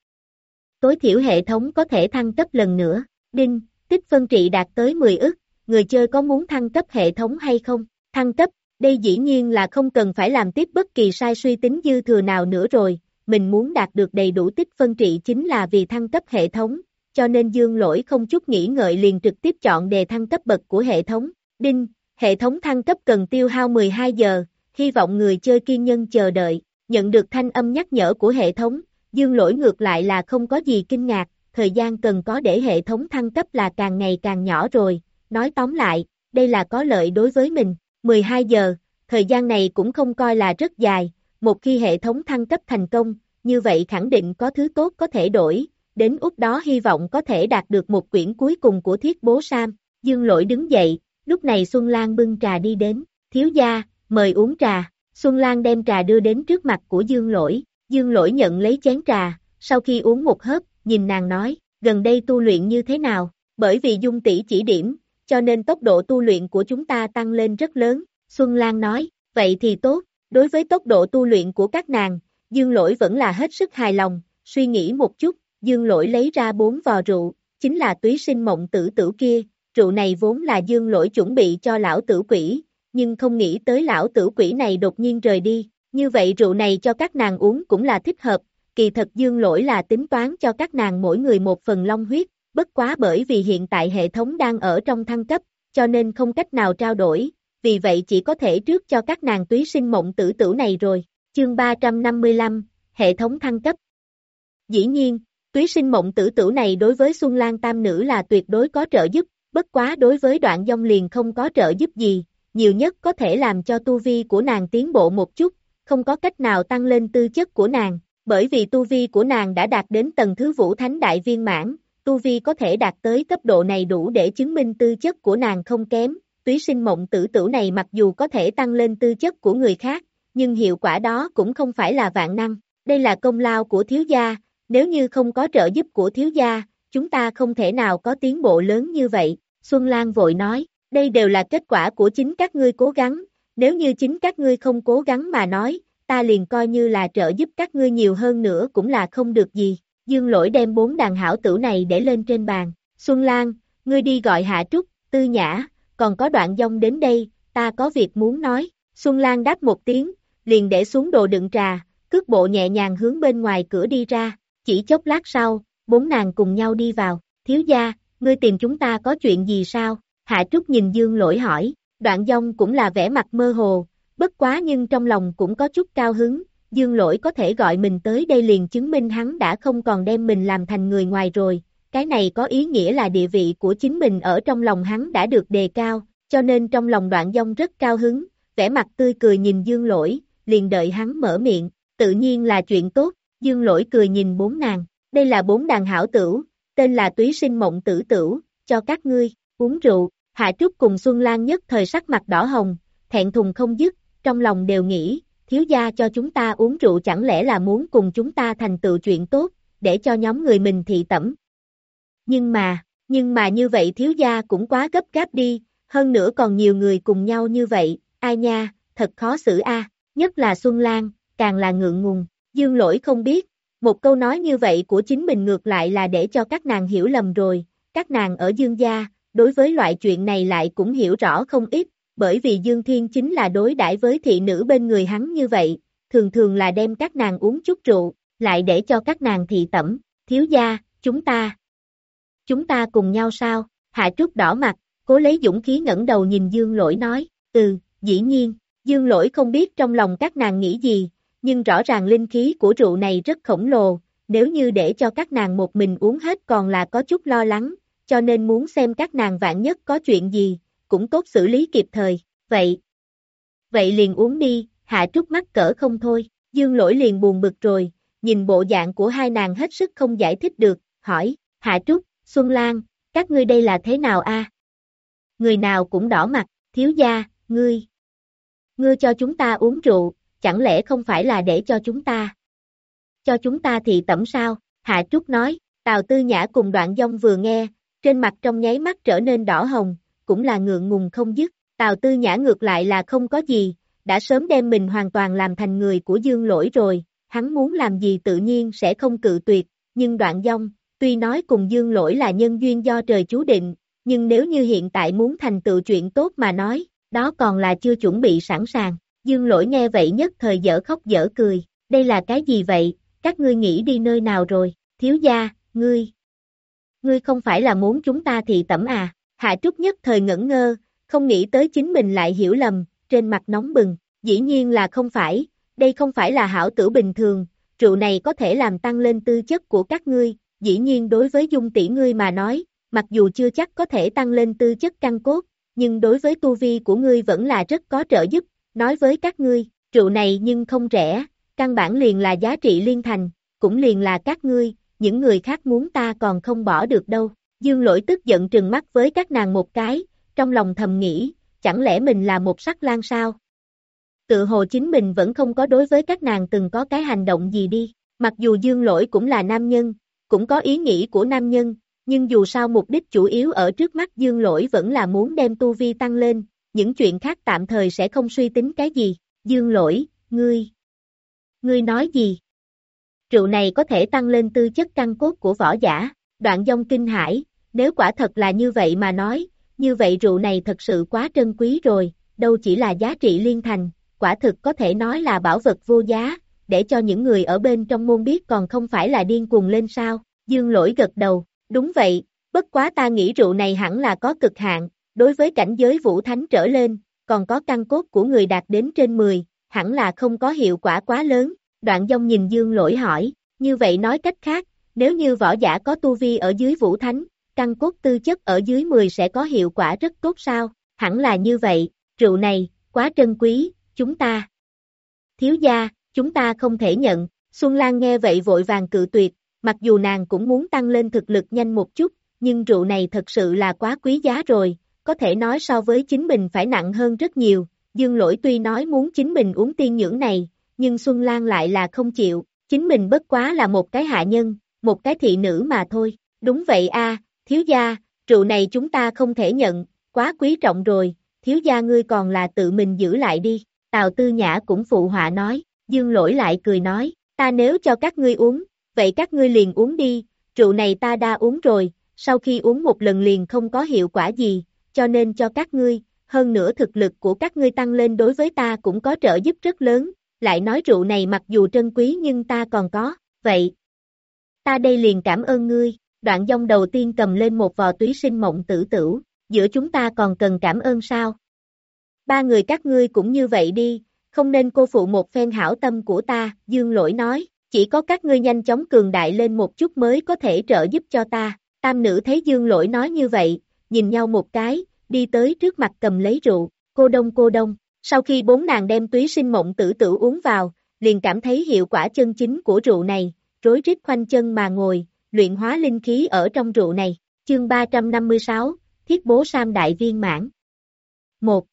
Tối thiểu hệ thống có thể thăng cấp lần nữa, đinh, tích phân trị đạt tới 10 ức, người chơi có muốn thăng cấp hệ thống hay không? Thăng cấp, đây dĩ nhiên là không cần phải làm tiếp bất kỳ sai suy tính dư thừa nào nữa rồi, mình muốn đạt được đầy đủ tích phân trị chính là vì thăng cấp hệ thống, cho nên dương lỗi không chút nghĩ ngợi liền trực tiếp chọn đề thăng cấp bậc của hệ thống. Đinh, hệ thống thăng cấp cần tiêu hao 12 giờ, hy vọng người chơi kiên nhân chờ đợi, nhận được thanh âm nhắc nhở của hệ thống, dương lỗi ngược lại là không có gì kinh ngạc, thời gian cần có để hệ thống thăng cấp là càng ngày càng nhỏ rồi, nói tóm lại, đây là có lợi đối với mình, 12 giờ, thời gian này cũng không coi là rất dài, một khi hệ thống thăng cấp thành công, như vậy khẳng định có thứ tốt có thể đổi, đến út đó hy vọng có thể đạt được một quyển cuối cùng của thiết bố Sam. Dương lỗi đứng dậy, lúc này Xuân Lan bưng trà đi đến, thiếu gia, mời uống trà. Xuân Lan đem trà đưa đến trước mặt của Dương lỗi, Dương lỗi nhận lấy chén trà, sau khi uống một hớp, nhìn nàng nói, gần đây tu luyện như thế nào, bởi vì dung tỷ chỉ điểm, cho nên tốc độ tu luyện của chúng ta tăng lên rất lớn, Xuân Lan nói, vậy thì tốt, đối với tốc độ tu luyện của các nàng, Dương lỗi vẫn là hết sức hài lòng, suy nghĩ một chút, Dương lỗi lấy ra bốn vò rượu, chính là túy sinh mộng tử tử kia, rượu này vốn là Dương lỗi chuẩn bị cho lão tử quỷ, nhưng không nghĩ tới lão tử quỷ này đột nhiên rời đi, như vậy rượu này cho các nàng uống cũng là thích hợp, kỳ thật Dương lỗi là tính toán cho các nàng mỗi người một phần long huyết, bất quá bởi vì hiện tại hệ thống đang ở trong thăng cấp, cho nên không cách nào trao đổi, vì vậy chỉ có thể trước cho các nàng túy sinh mộng tử tử này rồi. Chương 355, Hệ thống thăng cấp Dĩ nhiên, túy sinh mộng tử tử này đối với Xuân Lan Tam Nữ là tuyệt đối có trợ giúp, bất quá đối với đoạn dông liền không có trợ giúp gì, nhiều nhất có thể làm cho tu vi của nàng tiến bộ một chút, không có cách nào tăng lên tư chất của nàng, bởi vì tu vi của nàng đã đạt đến tầng thứ vũ thánh đại viên mãn, tu vi có thể đạt tới cấp độ này đủ để chứng minh tư chất của nàng không kém, túy sinh mộng tử tử này mặc dù có thể tăng lên tư chất của người khác, nhưng hiệu quả đó cũng không phải là vạn năng, đây là công lao của thiếu gia, nếu như không có trợ giúp của thiếu gia, chúng ta không thể nào có tiến bộ lớn như vậy, Xuân Lan vội nói, đây đều là kết quả của chính các ngươi cố gắng, nếu như chính các ngươi không cố gắng mà nói, ta liền coi như là trợ giúp các ngươi nhiều hơn nữa cũng là không được gì. Dương lỗi đem bốn đàn hảo tử này để lên trên bàn. Xuân Lan, ngươi đi gọi Hạ Trúc, Tư Nhã, còn có đoạn dông đến đây, ta có việc muốn nói. Xuân Lan đáp một tiếng, liền để xuống đồ đựng trà, cước bộ nhẹ nhàng hướng bên ngoài cửa đi ra. Chỉ chốc lát sau, bốn nàng cùng nhau đi vào. Thiếu gia, ngươi tìm chúng ta có chuyện gì sao? Hạ Trúc nhìn Dương lỗi hỏi, đoạn dông cũng là vẻ mặt mơ hồ, bất quá nhưng trong lòng cũng có chút cao hứng, Dương lỗi có thể gọi mình tới đây liền chứng minh hắn đã không còn đem mình làm thành người ngoài rồi, cái này có ý nghĩa là địa vị của chính mình ở trong lòng hắn đã được đề cao, cho nên trong lòng đoạn dông rất cao hứng, vẻ mặt tươi cười nhìn Dương lỗi, liền đợi hắn mở miệng, tự nhiên là chuyện tốt, Dương lỗi cười nhìn bốn nàng, đây là bốn đàn hảo tửu, tên là túy sinh mộng tử tửu, cho các ngươi, uống rượu, Hạ Trúc cùng Xuân Lan nhất thời sắc mặt đỏ hồng, thẹn thùng không dứt, trong lòng đều nghĩ, thiếu gia cho chúng ta uống rượu chẳng lẽ là muốn cùng chúng ta thành tựu chuyện tốt, để cho nhóm người mình thị tẩm. Nhưng mà, nhưng mà như vậy thiếu gia cũng quá gấp gáp đi, hơn nữa còn nhiều người cùng nhau như vậy, ai nha, thật khó xử a. nhất là Xuân Lan, càng là ngượng ngùng, dương lỗi không biết, một câu nói như vậy của chính mình ngược lại là để cho các nàng hiểu lầm rồi, các nàng ở dương gia, đối với loại chuyện này lại cũng hiểu rõ không ít, bởi vì Dương Thiên chính là đối đãi với thị nữ bên người hắn như vậy, thường thường là đem các nàng uống chút rượu, lại để cho các nàng thị tẩm, thiếu gia, chúng ta. Chúng ta cùng nhau sao? Hạ Trúc đỏ mặt, cố lấy dũng khí ngẩng đầu nhìn Dương Lỗi nói, ừ, dĩ nhiên, Dương Lỗi không biết trong lòng các nàng nghĩ gì, nhưng rõ ràng linh khí của rượu này rất khổng lồ, nếu như để cho các nàng một mình uống hết còn là có chút lo lắng, cho nên muốn xem các nàng vạn nhất có chuyện gì, cũng tốt xử lý kịp thời, vậy. Vậy liền uống đi, hạ trúc mắt cỡ không thôi, dương lỗi liền buồn bực rồi, nhìn bộ dạng của hai nàng hết sức không giải thích được, hỏi, hạ trúc, Xuân Lan, các ngươi đây là thế nào a? Người nào cũng đỏ mặt, thiếu gia, ngươi. Ngươi cho chúng ta uống rượu, chẳng lẽ không phải là để cho chúng ta? Cho chúng ta thì tẩm sao? Hạ Trúc nói, Tào Tư Nhã cùng đoạn dông vừa nghe, trên mặt trong nháy mắt trở nên đỏ hồng, cũng là ngượng ngùng không dứt, Tào Tư Nhã ngược lại là không có gì, đã sớm đem mình hoàn toàn làm thành người của Dương Lỗi rồi, hắn muốn làm gì tự nhiên sẽ không cự tuyệt, nhưng đoạn dông, tuy nói cùng Dương Lỗi là nhân duyên do trời chú định, nhưng nếu như hiện tại muốn thành tựu chuyện tốt mà nói, đó còn là chưa chuẩn bị sẵn sàng. Dương Lỗi nghe vậy nhất thời dở khóc dở cười, đây là cái gì vậy, các ngươi nghĩ đi nơi nào rồi, thiếu gia, ngươi. Ngươi không phải là muốn chúng ta thì tẩm à? Hạ Trúc nhất thời ngẩn ngơ, không nghĩ tới chính mình lại hiểu lầm, trên mặt nóng bừng, dĩ nhiên là không phải, đây không phải là hảo tử bình thường, rượu này có thể làm tăng lên tư chất của các ngươi, dĩ nhiên đối với dung tỷ ngươi mà nói, mặc dù chưa chắc có thể tăng lên tư chất căn cốt, nhưng đối với tu vi của ngươi vẫn là rất có trợ giúp, nói với các ngươi, rượu này nhưng không rẻ, căn bản liền là giá trị liên thành, cũng liền là các ngươi, những người khác muốn ta còn không bỏ được đâu. Dương lỗi tức giận trừng mắt với các nàng một cái, trong lòng thầm nghĩ, chẳng lẽ mình là một sắc lan sao? Tự hồ chính mình vẫn không có đối với các nàng từng có cái hành động gì đi, mặc dù dương lỗi cũng là nam nhân, cũng có ý nghĩ của nam nhân, nhưng dù sao mục đích chủ yếu ở trước mắt dương lỗi vẫn là muốn đem tu vi tăng lên, những chuyện khác tạm thời sẽ không suy tính cái gì, dương lỗi, ngươi, ngươi nói gì? Rượu này có thể tăng lên tư chất căn cốt của võ giả, đoạn dông kinh hải, nếu quả thật là như vậy mà nói, như vậy rượu này thật sự quá trân quý rồi, đâu chỉ là giá trị liên thành, quả thực có thể nói là bảo vật vô giá, để cho những người ở bên trong môn biết còn không phải là điên cuồng lên sao, dương lỗi gật đầu, đúng vậy, bất quá ta nghĩ rượu này hẳn là có cực hạn, đối với cảnh giới vũ thánh trở lên, còn có căn cốt của người đạt đến trên 10, hẳn là không có hiệu quả quá lớn, đoạn dông nhìn dương lỗi hỏi, như vậy nói cách khác, nếu như võ giả có tu vi ở dưới vũ thánh, căn cốt tư chất ở dưới 10 sẽ có hiệu quả rất tốt sao, hẳn là như vậy, rượu này, quá trân quý, chúng ta. Thiếu gia, chúng ta không thể nhận, Xuân Lan nghe vậy vội vàng cự tuyệt, mặc dù nàng cũng muốn tăng lên thực lực nhanh một chút, nhưng rượu này thật sự là quá quý giá rồi, có thể nói so với chính mình phải nặng hơn rất nhiều, Dương Lỗi tuy nói muốn chính mình uống tiên nhưỡng này, nhưng Xuân Lan lại là không chịu, chính mình bất quá là một cái hạ nhân, một cái thị nữ mà thôi, đúng vậy a thiếu gia, rượu này chúng ta không thể nhận, quá quý trọng rồi, thiếu gia ngươi còn là tự mình giữ lại đi, Tào Tư Nhã cũng phụ họa nói, Dương Lỗi lại cười nói, ta nếu cho các ngươi uống, vậy các ngươi liền uống đi, rượu này ta đã uống rồi, sau khi uống một lần liền không có hiệu quả gì, cho nên cho các ngươi, hơn nữa thực lực của các ngươi tăng lên đối với ta cũng có trợ giúp rất lớn, lại nói rượu này mặc dù trân quý nhưng ta còn có, vậy. Ta đây liền cảm ơn ngươi, đoạn dông đầu tiên cầm lên một vò túy sinh mộng tử tử, giữa chúng ta còn cần cảm ơn sao? Ba người các ngươi cũng như vậy đi, không nên cô phụ một phen hảo tâm của ta, dương lỗi nói, chỉ có các ngươi nhanh chóng cường đại lên một chút mới có thể trợ giúp cho ta, tam nữ thấy dương lỗi nói như vậy, nhìn nhau một cái, đi tới trước mặt cầm lấy rượu, cô đông cô đông, sau khi bốn nàng đem túy sinh mộng tử tử uống vào, liền cảm thấy hiệu quả chân chính của rượu này, rối rít khoanh chân mà ngồi, luyện hóa linh khí ở trong rượu này, chương 356, thiết bố sam đại viên mãn. 1.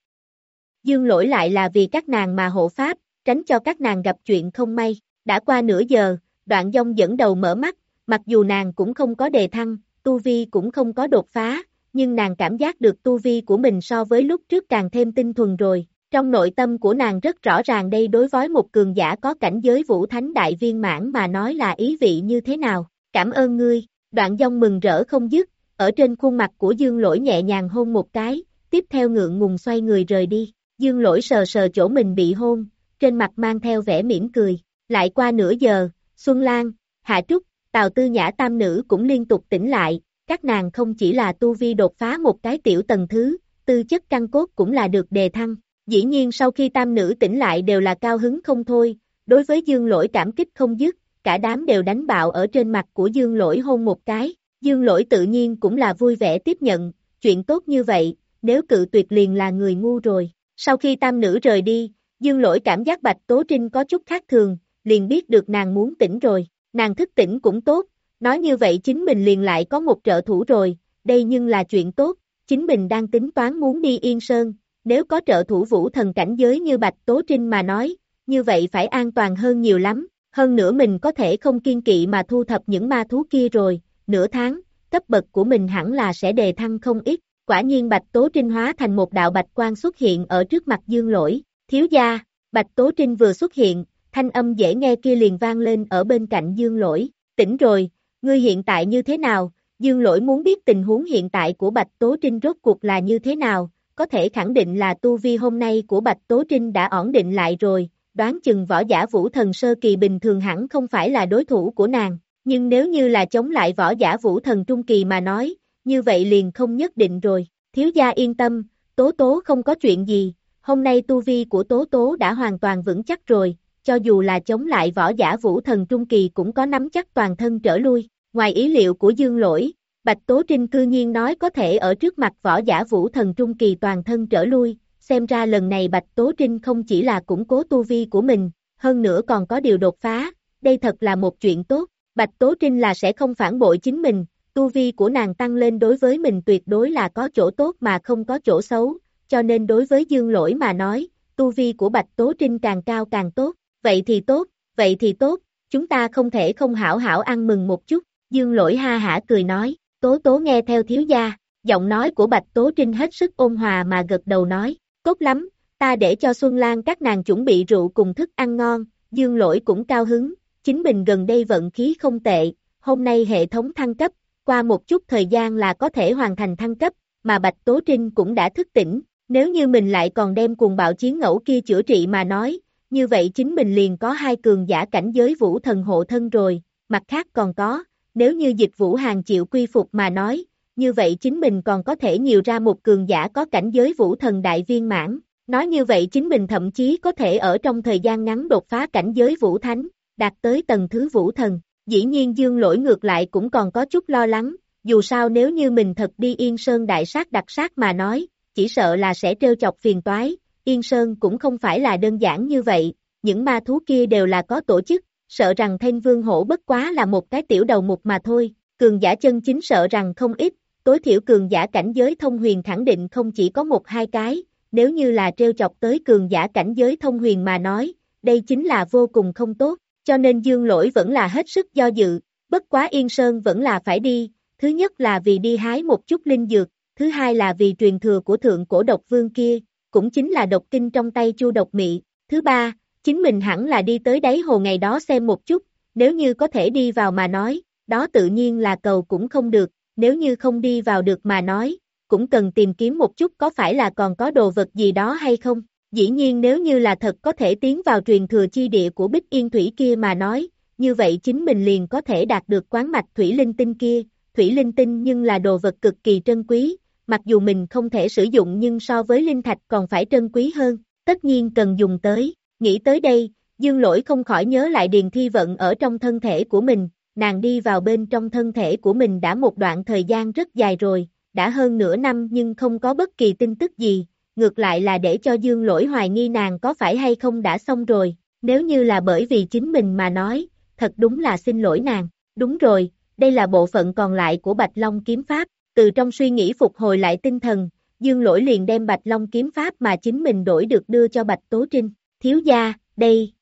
Dương lỗi lại là vì các nàng mà hộ pháp, tránh cho các nàng gặp chuyện không may, đã qua nửa giờ, đoạn dông dẫn đầu mở mắt, mặc dù nàng cũng không có đề thăng, tu vi cũng không có đột phá, nhưng nàng cảm giác được tu vi của mình so với lúc trước càng thêm tinh thuần rồi. Trong nội tâm của nàng rất rõ ràng đây đối với một cường giả có cảnh giới vũ thánh đại viên mãn mà nói là ý vị như thế nào. Cảm ơn ngươi, đoạn dông mừng rỡ không dứt, ở trên khuôn mặt của dương lỗi nhẹ nhàng hôn một cái, tiếp theo ngượng ngùng xoay người rời đi. Dương lỗi sờ sờ chỗ mình bị hôn, trên mặt mang theo vẻ mỉm cười. Lại qua nửa giờ, Xuân Lan, Hạ Trúc, Tào Tư Nhã Tam Nữ cũng liên tục tỉnh lại, các nàng không chỉ là tu vi đột phá một cái tiểu tầng thứ, tư chất căn cốt cũng là được đề thăng. Dĩ nhiên sau khi tam nữ tỉnh lại đều là cao hứng không thôi, đối với dương lỗi cảm kích không dứt, cả đám đều đánh bạo ở trên mặt của dương lỗi hôn một cái. Dương lỗi tự nhiên cũng là vui vẻ tiếp nhận, chuyện tốt như vậy, nếu cự tuyệt liền là người ngu rồi. Sau khi tam nữ rời đi, dương lỗi cảm giác Bạch Tố Trinh có chút khác thường, liền biết được nàng muốn tỉnh rồi, nàng thức tỉnh cũng tốt, Nói như vậy chính mình liền lại có một trợ thủ rồi, đây nhưng là chuyện tốt, chính mình đang tính toán muốn đi Yên Sơn, nếu có trợ thủ vũ thần cảnh giới như Bạch Tố Trinh mà nói, như vậy phải an toàn hơn nhiều lắm, hơn nữa mình có thể không kiên kỵ mà thu thập những ma thú kia rồi, nửa tháng, cấp bậc của mình hẳn là sẽ đề thăng không ít, quả nhiên Bạch Tố Trinh hóa thành một đạo bạch quang xuất hiện ở trước mặt dương lỗi, thiếu gia, Bạch Tố Trinh vừa xuất hiện, thanh âm dễ nghe kia liền vang lên ở bên cạnh dương lỗi, tỉnh rồi, Ngươi hiện tại như thế nào? Dương lỗi muốn biết tình huống hiện tại của Bạch Tố Trinh rốt cuộc là như thế nào, có thể khẳng định là tu vi hôm nay của Bạch Tố Trinh đã ổn định lại rồi, đoán chừng võ giả vũ thần sơ kỳ bình thường hẳn không phải là đối thủ của nàng, nhưng nếu như là chống lại võ giả vũ thần trung kỳ mà nói, như vậy liền không nhất định rồi, thiếu gia yên tâm, Tố Tố không có chuyện gì, hôm nay tu vi của Tố Tố đã hoàn toàn vững chắc rồi, cho dù là chống lại võ giả vũ thần trung kỳ cũng có nắm chắc toàn thân trở lui. Ngoài ý liệu của Dương Lỗi, Bạch Tố Trinh cư nhiên nói có thể ở trước mặt võ giả vũ thần trung kỳ toàn thân trở lui, xem ra lần này Bạch Tố Trinh không chỉ là củng cố tu vi của mình, hơn nữa còn có điều đột phá, đây thật là một chuyện tốt, Bạch Tố Trinh là sẽ không phản bội chính mình, tu vi của nàng tăng lên đối với mình tuyệt đối là có chỗ tốt mà không có chỗ xấu, cho nên đối với dương lỗi mà nói, tu vi của Bạch Tố Trinh càng cao càng tốt, vậy thì tốt, vậy thì tốt, chúng ta không thể không hảo hảo ăn mừng một chút, dương lỗi ha hả cười nói, Tố Tố nghe theo thiếu gia, giọng nói của Bạch Tố Trinh hết sức ôn hòa mà gật đầu nói, tốt lắm, ta để cho Xuân Lan các nàng chuẩn bị rượu cùng thức ăn ngon, dương lỗi cũng cao hứng, chính mình gần đây vận khí không tệ, hôm nay hệ thống thăng cấp, qua một chút thời gian là có thể hoàn thành thăng cấp, mà Bạch Tố Trinh cũng đã thức tỉnh, nếu như mình lại còn đem cuồng bạo chiến ngẫu kia chữa trị mà nói, như vậy chính mình liền có hai cường giả cảnh giới vũ thần hộ thân rồi, mặt khác còn có, nếu như dịch vũ hàng chịu quy phục mà nói, như vậy chính mình còn có thể nhiều ra một cường giả có cảnh giới vũ thần đại viên mãn, nói như vậy chính mình thậm chí có thể ở trong thời gian ngắn đột phá cảnh giới vũ thánh, đạt tới tầng thứ vũ thần, dĩ nhiên dương lỗi ngược lại cũng còn có chút lo lắng, dù sao nếu như mình thật đi Yên Sơn đại sát đặc sát mà nói, chỉ sợ là sẽ trêu chọc phiền toái, Yên Sơn cũng không phải là đơn giản như vậy, những ma thú kia đều là có tổ chức, sợ rằng thanh vương hổ bất quá là một cái tiểu đầu mục mà thôi, cường giả chân chính sợ rằng không ít, tối thiểu cường giả cảnh giới thông huyền khẳng định không chỉ có một hai cái, nếu như là trêu chọc tới cường giả cảnh giới thông huyền mà nói, đây chính là vô cùng không tốt, cho nên dương lỗi vẫn là hết sức do dự, bất quá Yên Sơn vẫn là phải đi, thứ nhất là vì đi hái một chút linh dược, thứ hai là vì truyền thừa của thượng cổ độc vương kia, cũng chính là độc kinh trong tay chu độc mị, thứ ba, chính mình hẳn là đi tới đáy hồ ngày đó xem một chút, nếu như có thể đi vào mà nói, đó tự nhiên là cầu cũng không được, nếu như không đi vào được mà nói, cũng cần tìm kiếm một chút có phải là còn có đồ vật gì đó hay không. Dĩ nhiên nếu như là thật có thể tiến vào truyền thừa chi địa của Bích Yên Thủy kia mà nói, như vậy chính mình liền có thể đạt được quán mạch Thủy Linh Tinh kia, Thủy Linh Tinh nhưng là đồ vật cực kỳ trân quý, mặc dù mình không thể sử dụng nhưng so với Linh Thạch còn phải trân quý hơn, tất nhiên cần dùng tới, nghĩ tới đây, Dương Lỗi không khỏi nhớ lại Điền Thi Vận ở trong thân thể của mình, nàng đi vào bên trong thân thể của mình đã một đoạn thời gian rất dài rồi, đã hơn nửa năm nhưng không có bất kỳ tin tức gì, ngược lại là để cho Dương Lỗi hoài nghi nàng có phải hay không đã xong rồi, nếu như là bởi vì chính mình mà nói, thật đúng là xin lỗi nàng, đúng rồi, đây là bộ phận còn lại của Bạch Long kiếm pháp, từ trong suy nghĩ phục hồi lại tinh thần, Dương Lỗi liền đem Bạch Long kiếm pháp mà chính mình đổi được đưa cho Bạch Tố Trinh, thiếu gia, đây,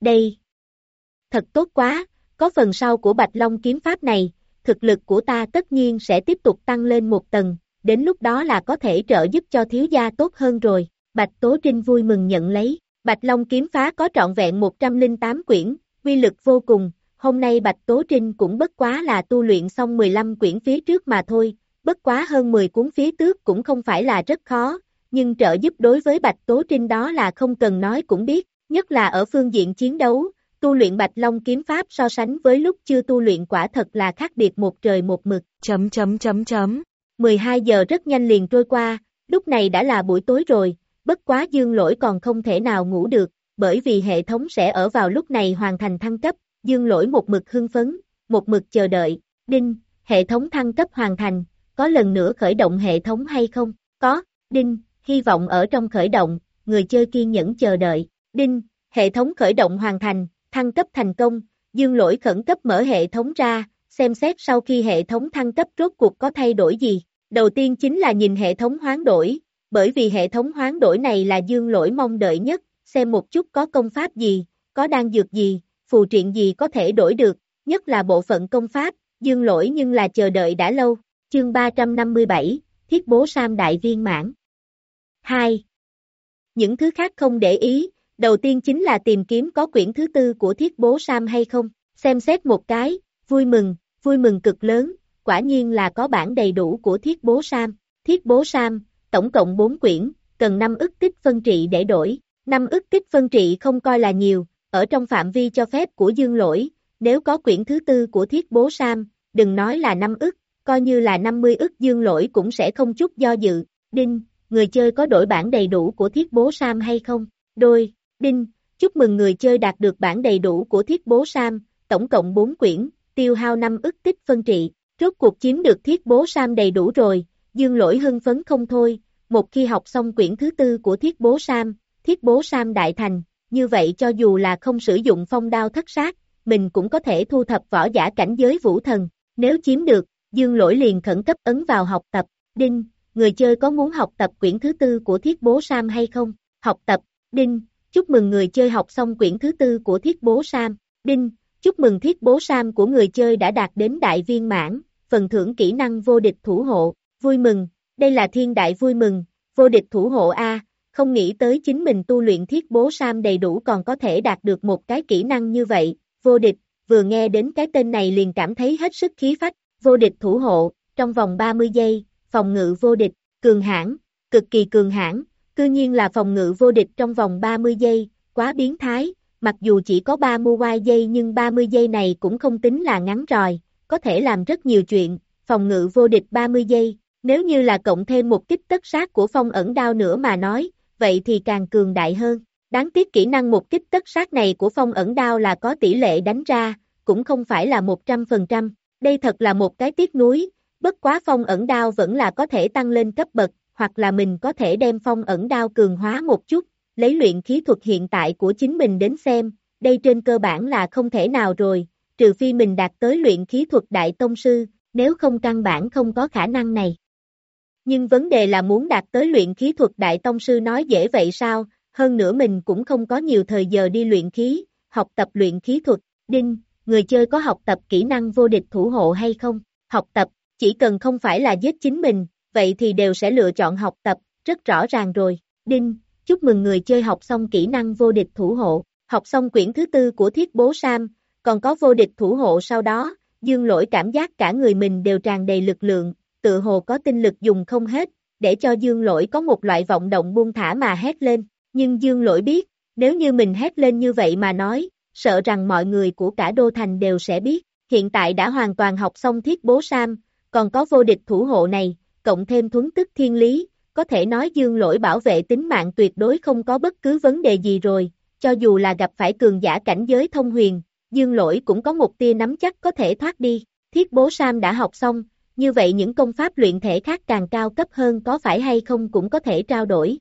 đây, thật tốt quá, có phần sau của Bạch Long kiếm pháp này, thực lực của ta tất nhiên sẽ tiếp tục tăng lên một tầng, đến lúc đó là có thể trợ giúp cho thiếu gia tốt hơn rồi. Bạch Tố Trinh vui mừng nhận lấy, Bạch Long kiếm phá có trọn vẹn 108 quyển, quy lực vô cùng, hôm nay Bạch Tố Trinh cũng bất quá là tu luyện xong 15 quyển phía trước mà thôi, bất quá hơn 10 cuốn phía trước cũng không phải là rất khó, nhưng trợ giúp đối với Bạch Tố Trinh đó là không cần nói cũng biết, nhất là ở phương diện chiến đấu, tu luyện Bạch Long kiếm pháp so sánh với lúc chưa tu luyện quả thật là khác biệt một trời một mực. Chấm chấm chấm chấm. 12 giờ rất nhanh liền trôi qua, lúc này đã là buổi tối rồi, bất quá dương lỗi còn không thể nào ngủ được, bởi vì hệ thống sẽ ở vào lúc này hoàn thành thăng cấp, dương lỗi một mực hưng phấn, một mực chờ đợi, đinh, hệ thống thăng cấp hoàn thành, có lần nữa khởi động hệ thống hay không? Có, đinh, hy vọng ở trong khởi động, người chơi kiên nhẫn chờ đợi, đinh, hệ thống khởi động hoàn thành, thăng cấp thành công, dương lỗi khẩn cấp mở hệ thống ra, xem xét sau khi hệ thống thăng cấp rốt cuộc có thay đổi gì. Đầu tiên chính là nhìn hệ thống hoán đổi, bởi vì hệ thống hoán đổi này là dương lỗi mong đợi nhất, xem một chút có công pháp gì, có đan dược gì, phù triện gì có thể đổi được, nhất là bộ phận công pháp, dương lỗi nhưng là chờ đợi đã lâu. Chương 357, Thiết bố Sam Đại Viên Mãn 2. Những thứ khác không để ý, đầu tiên chính là tìm kiếm có quyển thứ tư của Thiết bố Sam hay không, xem xét một cái, vui mừng, vui mừng cực lớn, quả nhiên là có bản đầy đủ của thiết bố Sam. Thiết bố Sam, tổng cộng 4 quyển, cần 5 ức tích phân trị để đổi. 5 ức tích phân trị không coi là nhiều, ở trong phạm vi cho phép của dương lỗi, nếu có quyển thứ tư của thiết bố Sam, đừng nói là 5 ức, coi như là 50 ức dương lỗi cũng sẽ không chút do dự. Đinh, người chơi có đổi bản đầy đủ của thiết bố Sam hay không? Đôi, Đinh, chúc mừng người chơi đạt được bản đầy đủ của thiết bố Sam, tổng cộng 4 quyển, tiêu hao 5 ức tích phân trị. Rốt cuộc chiếm được thiết bố Sam đầy đủ rồi, dương lỗi hưng phấn không thôi, một khi học xong quyển thứ tư của thiết bố Sam, thiết bố Sam đại thành, như vậy cho dù là không sử dụng phong đao thất sát, mình cũng có thể thu thập võ giả cảnh giới vũ thần. Nếu chiếm được, dương lỗi liền khẩn cấp ấn vào học tập. Đinh, người chơi có muốn học tập quyển thứ tư của thiết bố Sam hay không? Học tập, Đinh, chúc mừng người chơi học xong quyển thứ tư của thiết bố Sam. Đinh, chúc mừng thiết bố Sam của người chơi đã đạt đến đại viên mãn, phần thưởng kỹ năng vô địch thủ hộ, vui mừng, đây là thiên đại vui mừng, vô địch thủ hộ A, không nghĩ tới chính mình tu luyện thiết bố Sam đầy đủ còn có thể đạt được một cái kỹ năng như vậy, vô địch, vừa nghe đến cái tên này liền cảm thấy hết sức khí phách, vô địch thủ hộ, trong vòng 30 giây, phòng ngự vô địch, cường hãn, cực kỳ cường hãn, cư nhiên là phòng ngự vô địch trong vòng 30 giây, quá biến thái, mặc dù chỉ có 3 mobile giây nhưng 30 giây này cũng không tính là ngắn rồi, có thể làm rất nhiều chuyện, phòng ngự vô địch 30 giây, nếu như là cộng thêm một kích tất sát của phong ẩn đao nữa mà nói, vậy thì càng cường đại hơn. Đáng tiếc kỹ năng một kích tất sát này của phong ẩn đao là có tỷ lệ đánh ra, cũng không phải là 100%. Đây thật là một cái tiếc núi bất quá phong ẩn đao vẫn là có thể tăng lên cấp bậc, hoặc là mình có thể đem phong ẩn đao cường hóa một chút, lấy luyện khí thuật hiện tại của chính mình đến xem, đây trên cơ bản là không thể nào rồi, trừ phi mình đạt tới luyện khí thuật đại tông sư, nếu không căn bản không có khả năng này. Nhưng vấn đề là muốn đạt tới luyện khí thuật đại tông sư nói dễ vậy sao, hơn nữa mình cũng không có nhiều thời giờ đi luyện khí, học tập luyện khí thuật, đinh, người chơi có học tập kỹ năng vô địch thủ hộ hay không? Học tập, chỉ cần không phải là giết chính mình, vậy thì đều sẽ lựa chọn học tập, rất rõ ràng rồi. Đinh, chúc mừng người chơi học xong kỹ năng vô địch thủ hộ, học xong quyển thứ tư của thiết bố Sam, còn có vô địch thủ hộ sau đó, dương lỗi cảm giác cả người mình đều tràn đầy lực lượng, tự hồ có tinh lực dùng không hết, để cho dương lỗi có một loại vọng động buông thả mà hét lên, nhưng dương lỗi biết, nếu như mình hét lên như vậy mà nói, sợ rằng mọi người của cả Đô Thành đều sẽ biết, hiện tại đã hoàn toàn học xong thiết bố Sam, còn có vô địch thủ hộ này, cộng thêm thuấn tức thiên lý, có thể nói dương lỗi bảo vệ tính mạng tuyệt đối không có bất cứ vấn đề gì rồi, cho dù là gặp phải cường giả cảnh giới thông huyền, dương lỗi cũng có một tia nắm chắc có thể thoát đi, thiết bố Sam đã học xong, như vậy những công pháp luyện thể khác càng cao cấp hơn có phải hay không cũng có thể trao đổi.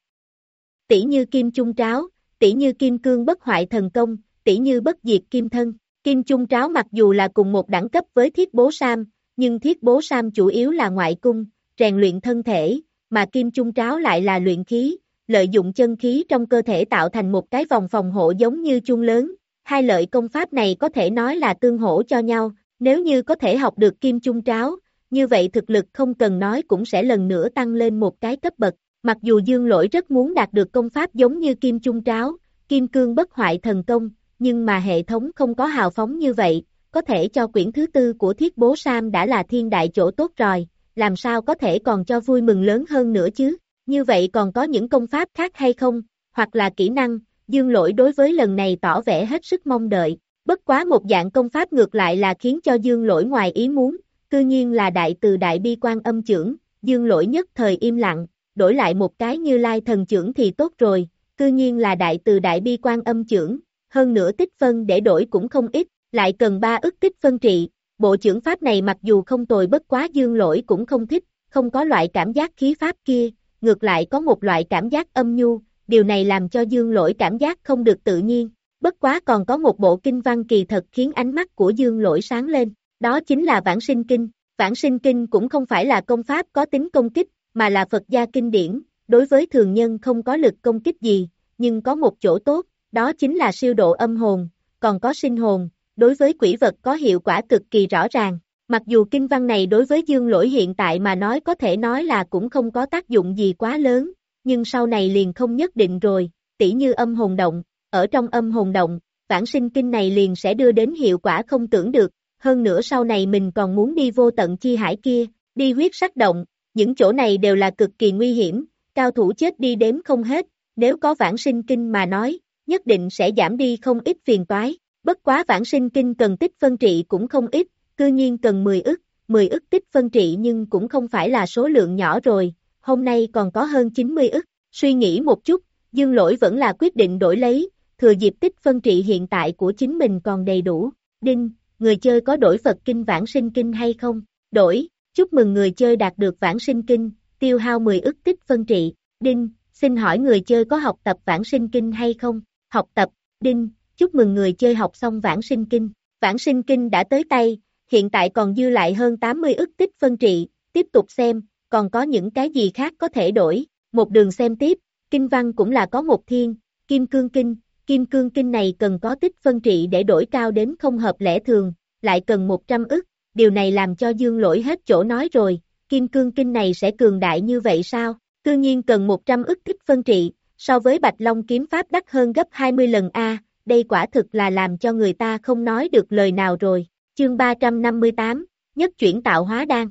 Tỷ như kim trung tráo, tỷ như kim cương bất hoại thần công, tỷ như bất diệt kim thân. Kim trung tráo mặc dù là cùng một đẳng cấp với thiết bố Sam, nhưng thiết bố Sam chủ yếu là ngoại cung, rèn luyện thân thể, mà kim trung tráo lại là luyện khí, lợi dụng chân khí trong cơ thể tạo thành một cái vòng phòng hộ giống như chung lớn. Hai lợi công pháp này có thể nói là tương hỗ cho nhau, nếu như có thể học được kim chung tráo, như vậy thực lực không cần nói cũng sẽ lần nữa tăng lên một cái cấp bậc. Mặc dù Dương Lỗi rất muốn đạt được công pháp giống như Kim chung Tráo, Kim Cương Bất Hoại Thần Công, nhưng mà hệ thống không có hào phóng như vậy, có thể cho quyển thứ tư của Thiết Bố Sam đã là thiên đại chỗ tốt rồi, làm sao có thể còn cho vui mừng lớn hơn nữa chứ, như vậy còn có những công pháp khác hay không, hoặc là kỹ năng, Dương Lỗi đối với lần này tỏ vẻ hết sức mong đợi, bất quá một dạng công pháp ngược lại là khiến cho Dương Lỗi ngoài ý muốn, cư nhiên là đại từ đại bi quan âm trưởng, dương lỗi nhất thời im lặng, đổi lại một cái như lai thần trưởng thì tốt rồi, cư nhiên là đại từ đại bi quan âm trưởng, hơn nữa tích phân để đổi cũng không ít, lại cần ba ức tích phân trị, bộ trưởng pháp này mặc dù không tồi bất quá dương lỗi cũng không thích, không có loại cảm giác khí pháp kia, ngược lại có một loại cảm giác âm nhu, điều này làm cho dương lỗi cảm giác không được tự nhiên, bất quá còn có một bộ kinh văn kỳ thật khiến ánh mắt của dương lỗi sáng lên, đó chính là vãng sinh kinh. Vãng sinh kinh cũng không phải là công pháp có tính công kích, mà là Phật gia kinh điển, đối với thường nhân không có lực công kích gì, nhưng có một chỗ tốt, đó chính là siêu độ âm hồn, còn có sinh hồn, đối với quỷ vật có hiệu quả cực kỳ rõ ràng. Mặc dù kinh văn này đối với dương lỗi hiện tại mà nói có thể nói là cũng không có tác dụng gì quá lớn, nhưng sau này liền không nhất định rồi, tỉ như âm hồn động, ở trong âm hồn động, vãng sinh kinh này liền sẽ đưa đến hiệu quả không tưởng được, hơn nữa sau này mình còn muốn đi vô tận chi hải kia, đi huyết sắc động, những chỗ này đều là cực kỳ nguy hiểm, cao thủ chết đi đếm không hết, nếu có vãng sinh kinh mà nói, nhất định sẽ giảm đi không ít phiền toái, bất quá vãng sinh kinh cần tích phân trị cũng không ít, cư nhiên cần 10 ức, 10 ức tích phân trị nhưng cũng không phải là số lượng nhỏ rồi, hôm nay còn có hơn 90 ức, suy nghĩ một chút, dương lỗi vẫn là quyết định đổi lấy, thừa dịp tích phân trị hiện tại của chính mình còn đầy đủ, đinh, người chơi có đổi Phật Kinh Vãng Sinh Kinh hay không? Đổi, chúc mừng người chơi đạt được Vãng Sinh Kinh, tiêu hao 10 ức tích phân trị. Đinh, xin hỏi người chơi có học tập Vãng Sinh Kinh hay không? Học tập, Đinh, chúc mừng người chơi học xong vãng sinh kinh. Vãng sinh kinh đã tới tay, hiện tại còn dư lại hơn 80 ức tích phân trị, tiếp tục xem, còn có những cái gì khác có thể đổi. Một đường xem tiếp, kinh văn cũng là có một thiên, kim cương kinh, kim cương kinh này cần có tích phân trị để đổi cao đến không hợp lẽ thường, lại cần 100 ức, điều này làm cho dương lỗi hết chỗ nói rồi, kim cương kinh này sẽ cường đại như vậy sao? Tự nhiên cần 100 ức tích phân trị, so với Bạch Long kiếm pháp đắt hơn gấp 20 lần A, đây quả thực là làm cho người ta không nói được lời nào rồi. Chương 358, nhất chuyển tạo hóa đan.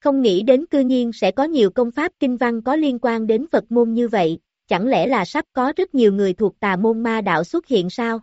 Không nghĩ đến cư nhiên sẽ có nhiều công pháp kinh văn có liên quan đến Phật môn như vậy, chẳng lẽ là sắp có rất nhiều người thuộc tà môn ma đạo xuất hiện sao?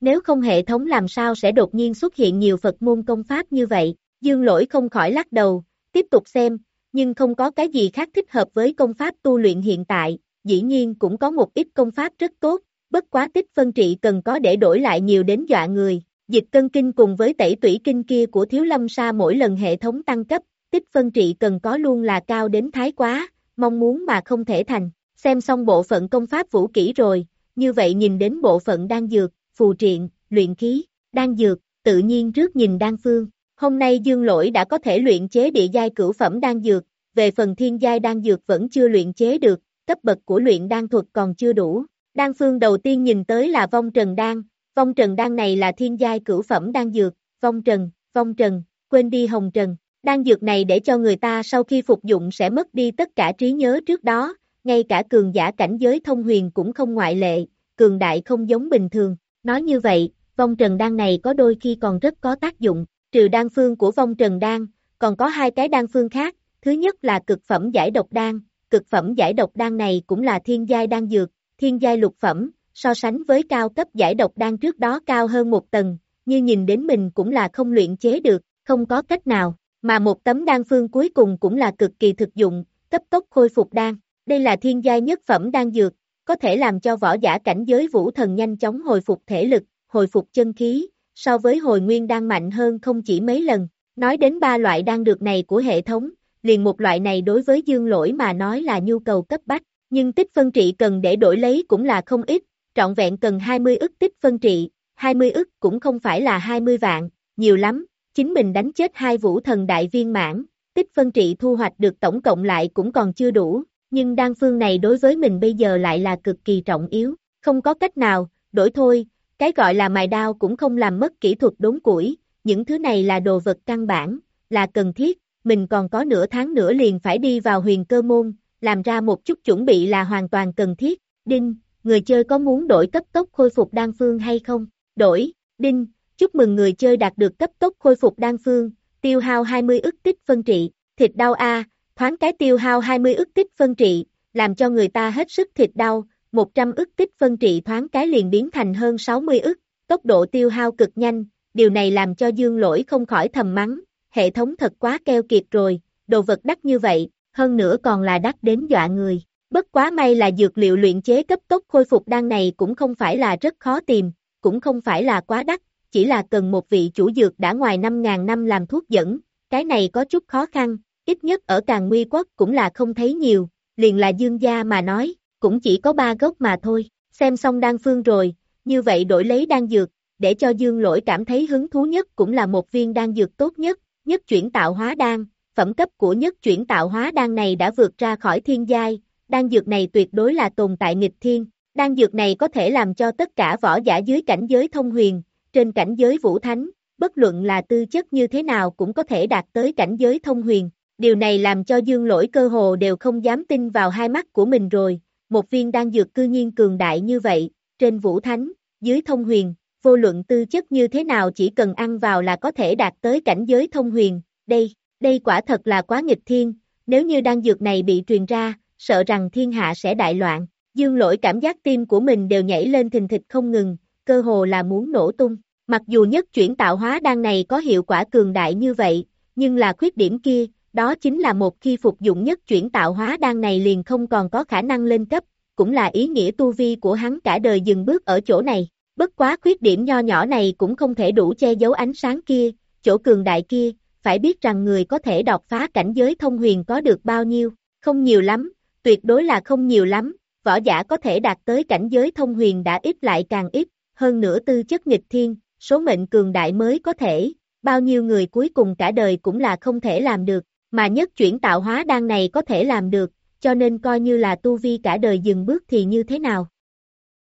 Nếu không hệ thống làm sao sẽ đột nhiên xuất hiện nhiều Phật môn công pháp như vậy, dương lỗi không khỏi lắc đầu, tiếp tục xem, nhưng không có cái gì khác thích hợp với công pháp tu luyện hiện tại, dĩ nhiên cũng có một ít công pháp rất tốt, bất quá tích phân trị cần có để đổi lại nhiều đến dọa người. Dịch cân kinh cùng với tẩy tủy kinh kia của thiếu lâm sa mỗi lần hệ thống tăng cấp, tích phân trị cần có luôn là cao đến thái quá, mong muốn mà không thể thành. Xem xong bộ phận công pháp vũ kỹ rồi, như vậy nhìn đến bộ phận đan dược, phù triện, luyện khí, đan dược, tự nhiên trước nhìn đan phương. Hôm nay dương lỗi đã có thể luyện chế địa giai cửu phẩm đan dược, về phần thiên giai đan dược vẫn chưa luyện chế được, cấp bậc của luyện đan thuật còn chưa đủ. Đan phương đầu tiên nhìn tới là vong trần đan, vong trần đan này là thiên giai cửu phẩm đan dược, vong trần, vong trần, quên đi hồng trần. Đan dược này để cho người ta sau khi phục dụng sẽ mất đi tất cả trí nhớ trước đó, ngay cả cường giả cảnh giới thông huyền cũng không ngoại lệ, cường đại không giống bình thường. Nói như vậy, vong trần đan này có đôi khi còn rất có tác dụng, trừ đan phương của vong trần đan, còn có hai cái đan phương khác, thứ nhất là cực phẩm giải độc đan, cực phẩm giải độc đan này cũng là thiên giai đan dược, thiên giai lục phẩm, so sánh với cao cấp giải độc đan trước đó cao hơn một tầng, như nhìn đến mình cũng là không luyện chế được, không có cách nào, mà một tấm đan phương cuối cùng cũng là cực kỳ thực dụng, cấp tốc khôi phục đan. Đây là thiên giai nhất phẩm đan dược, có thể làm cho võ giả cảnh giới vũ thần nhanh chóng hồi phục thể lực, hồi phục chân khí, so với hồi nguyên đan mạnh hơn không chỉ mấy lần. Nói đến ba loại đan dược này của hệ thống, liền một loại này đối với dương lỗi mà nói là nhu cầu cấp bách, nhưng tích phân trị cần để đổi lấy cũng là không ít, trọn vẹn cần 20 ức tích phân trị, 20 ức cũng không phải là 20 vạn, nhiều lắm, chính mình đánh chết hai vũ thần đại viên mãn, tích phân trị thu hoạch được tổng cộng lại cũng còn chưa đủ, nhưng đan phương này đối với mình bây giờ lại là cực kỳ trọng yếu, không có cách nào, đổi thôi, cái gọi là mài đao cũng không làm mất kỹ thuật đốn củi, những thứ này là đồ vật căn bản, là cần thiết, mình còn có nửa tháng nữa liền phải đi vào huyền cơ môn, làm ra một chút chuẩn bị là hoàn toàn cần thiết, đinh, người chơi có muốn đổi cấp tốc khôi phục đan phương hay không? Đổi, đinh, chúc mừng người chơi đạt được cấp tốc khôi phục đan phương, tiêu hao 20 ức tích phân trị, thịt đau A, thoáng cái tiêu hao 20 ức tích phân trị, làm cho người ta hết sức thịt đau, 100 ức tích phân trị thoáng cái liền biến thành hơn 60 ức, tốc độ tiêu hao cực nhanh, điều này làm cho dương lỗi không khỏi thầm mắng, hệ thống thật quá keo kiệt rồi, đồ vật đắt như vậy, hơn nữa còn là đắt đến dọa người. Bất quá may là dược liệu luyện chế cấp tốc khôi phục đan này cũng không phải là rất khó tìm, cũng không phải là quá đắt, chỉ là cần một vị chủ dược đã ngoài 5.000 năm làm thuốc dẫn, cái này có chút khó khăn, ít nhất ở càng nguy quốc cũng là không thấy nhiều, liền là dương gia mà nói, cũng chỉ có ba gốc mà thôi, xem xong đan phương rồi, như vậy đổi lấy đan dược, để cho dương lỗi cảm thấy hứng thú nhất cũng là một viên đan dược tốt nhất, nhất chuyển tạo hóa đan, phẩm cấp của nhất chuyển tạo hóa đan này đã vượt ra khỏi thiên giai, đan dược này tuyệt đối là tồn tại nghịch thiên, đan dược này có thể làm cho tất cả võ giả dưới cảnh giới thông huyền, trên cảnh giới vũ thánh, bất luận là tư chất như thế nào cũng có thể đạt tới cảnh giới thông huyền, điều này làm cho dương lỗi cơ hồ đều không dám tin vào hai mắt của mình rồi, một viên đan dược cư nhiên cường đại như vậy, trên vũ thánh, dưới thông huyền, vô luận tư chất như thế nào chỉ cần ăn vào là có thể đạt tới cảnh giới thông huyền, đây, đây quả thật là quá nghịch thiên, nếu như đan dược này bị truyền ra, sợ rằng thiên hạ sẽ đại loạn, dương lỗi cảm giác tim của mình đều nhảy lên thình thịch không ngừng, cơ hồ là muốn nổ tung, mặc dù nhất chuyển tạo hóa đan này có hiệu quả cường đại như vậy, nhưng là khuyết điểm kia, đó chính là một khi phục dụng nhất chuyển tạo hóa đan này liền không còn có khả năng lên cấp, cũng là ý nghĩa tu vi của hắn cả đời dừng bước ở chỗ này. Bất quá khuyết điểm nho nhỏ này cũng không thể đủ che giấu ánh sáng kia, chỗ cường đại kia, phải biết rằng người có thể đọc phá cảnh giới thông huyền có được bao nhiêu, không nhiều lắm, tuyệt đối là không nhiều lắm, võ giả có thể đạt tới cảnh giới thông huyền đã ít lại càng ít, hơn nữa tư chất nghịch thiên, số mệnh cường đại mới có thể, bao nhiêu người cuối cùng cả đời cũng là không thể làm được, mà nhất chuyển tạo hóa đan này có thể làm được, cho nên coi như là tu vi cả đời dừng bước thì như thế nào.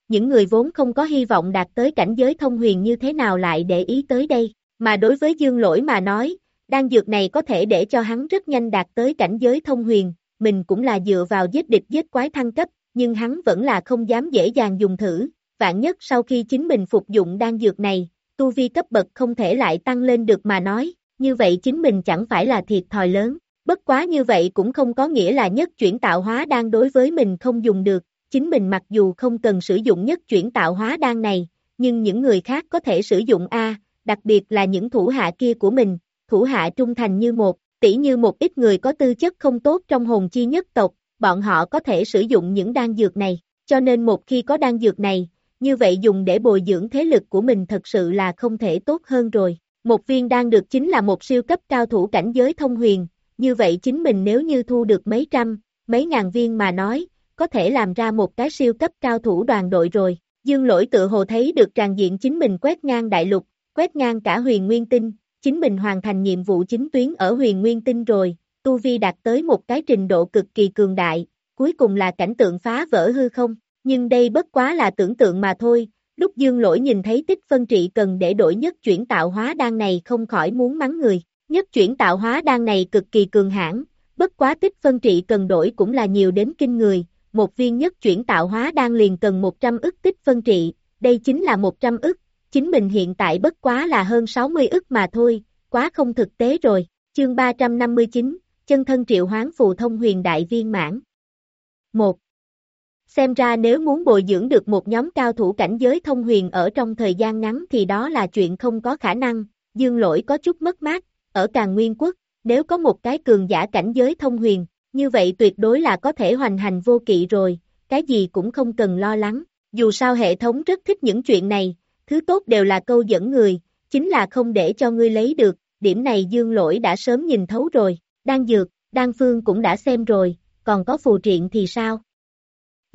Những người vốn không có hy vọng đạt tới cảnh giới thông huyền như thế nào lại để ý tới đây, mà đối với dương lỗi mà nói, đan dược này có thể để cho hắn rất nhanh đạt tới cảnh giới thông huyền, mình cũng là dựa vào giết địch giết quái thăng cấp, nhưng hắn vẫn là không dám dễ dàng dùng thử, vạn nhất sau khi chính mình phục dụng đan dược này, tu vi cấp bậc không thể lại tăng lên được mà nói, như vậy chính mình chẳng phải là thiệt thòi lớn. Bất quá như vậy cũng không có nghĩa là nhất chuyển tạo hóa đang đối với mình không dùng được, chính mình mặc dù không cần sử dụng nhất chuyển tạo hóa đan này, nhưng những người khác có thể sử dụng A, đặc biệt là những thủ hạ kia của mình, thủ hạ trung thành như một, tỷ như một ít người có tư chất không tốt trong hồn chi nhất tộc, bọn họ có thể sử dụng những đan dược này, cho nên một khi có đan dược này, như vậy dùng để bồi dưỡng thế lực của mình thật sự là không thể tốt hơn rồi. Một viên đan được chính là một siêu cấp cao thủ cảnh giới thông huyền, như vậy chính mình nếu như thu được mấy trăm, mấy ngàn viên mà nói, có thể làm ra một cái siêu cấp cao thủ đoàn đội rồi. Dương lỗi tự hồ thấy được tràn diện chính mình quét ngang đại lục, quét ngang cả huyền nguyên tinh, chính mình hoàn thành nhiệm vụ chính tuyến ở huyền nguyên tinh rồi, tu vi đạt tới một cái trình độ cực kỳ cường đại, cuối cùng là cảnh tượng phá vỡ hư không, nhưng đây bất quá là tưởng tượng mà thôi, lúc dương lỗi nhìn thấy tích phân trị cần để đổi nhất chuyển tạo hóa đan này không khỏi muốn mắng người, nhất chuyển tạo hóa đan này cực kỳ cường hãn bất quá tích phân trị cần đổi cũng là nhiều đến kinh người, một viên nhất chuyển tạo hóa đan liền cần 100 ức tích phân trị, đây chính là 100 ức, chính mình hiện tại bất quá là hơn 60 ức mà thôi, quá không thực tế rồi, chương 359, chân thân triệu hoán phù thông huyền đại viên mãn. 1. Xem ra nếu muốn bồi dưỡng được một nhóm cao thủ cảnh giới thông huyền ở trong thời gian ngắn thì đó là chuyện không có khả năng, dương lỗi có chút mất mát, ở càng nguyên quốc, nếu có một cái cường giả cảnh giới thông huyền, như vậy tuyệt đối là có thể hoành hành vô kỵ rồi, cái gì cũng không cần lo lắng, dù sao hệ thống rất thích những chuyện này, thứ tốt đều là câu dẫn người, chính là không để cho ngươi lấy được, điểm này dương lỗi đã sớm nhìn thấu rồi, đan dược, đan phương cũng đã xem rồi, còn có phù triện thì sao?